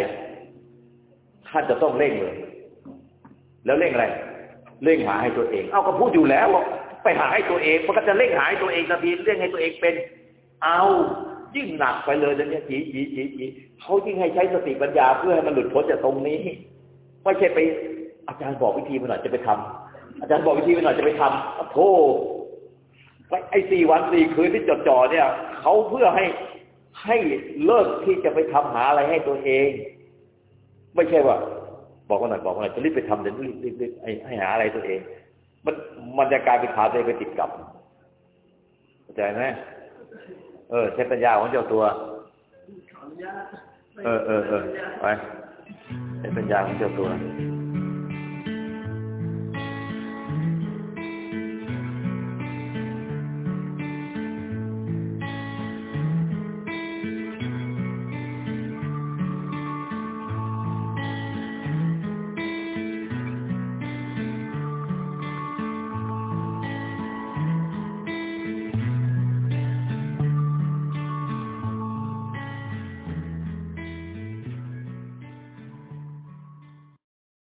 ท่านจะต้องเร่งเลย แล้วเร่งอะไร เร่งหาให้ตัวเอง เอาก็พูดอยู่แล้วไปหาให้ตัวเองมันก็จะเร่งหาให้ตัวเองนาทีเร่งให้ตัวเองเป็น เอายิ่งหนักไปเลยเนี่ยจีจีจีจีเขายิ่งให้ใช้สติปัญญาเพื่อให้มันหลุดพ้นจากตรงนี้ไม่ใช่ไปอาจารย์บอกวิธีมาหน่อยจะไปทำอาจารย์บอกวิธีมาหน่อยจะไปทำโธ่ไอ้สี่วันสี่คืนที่จดจ่อเนี่ยเขาเพื่อให้ ให้เลิกที่จะไปทำหาอะไรให้ตัวเอง ไม่ใช่ว่า บอกว่าหน่อยบอกว่าหน่อยจะรีบไปทำเดี๋ยวรีบรีบรีบให้หาอะไรตัวเอง มันมันจะกลายเป็นขาตัวเองไปติดกับเข้าใจไหมเออใช้ปัญญาของเจ้าตัว เออเออเออไปใช้ปัญญาของเจ้าตัว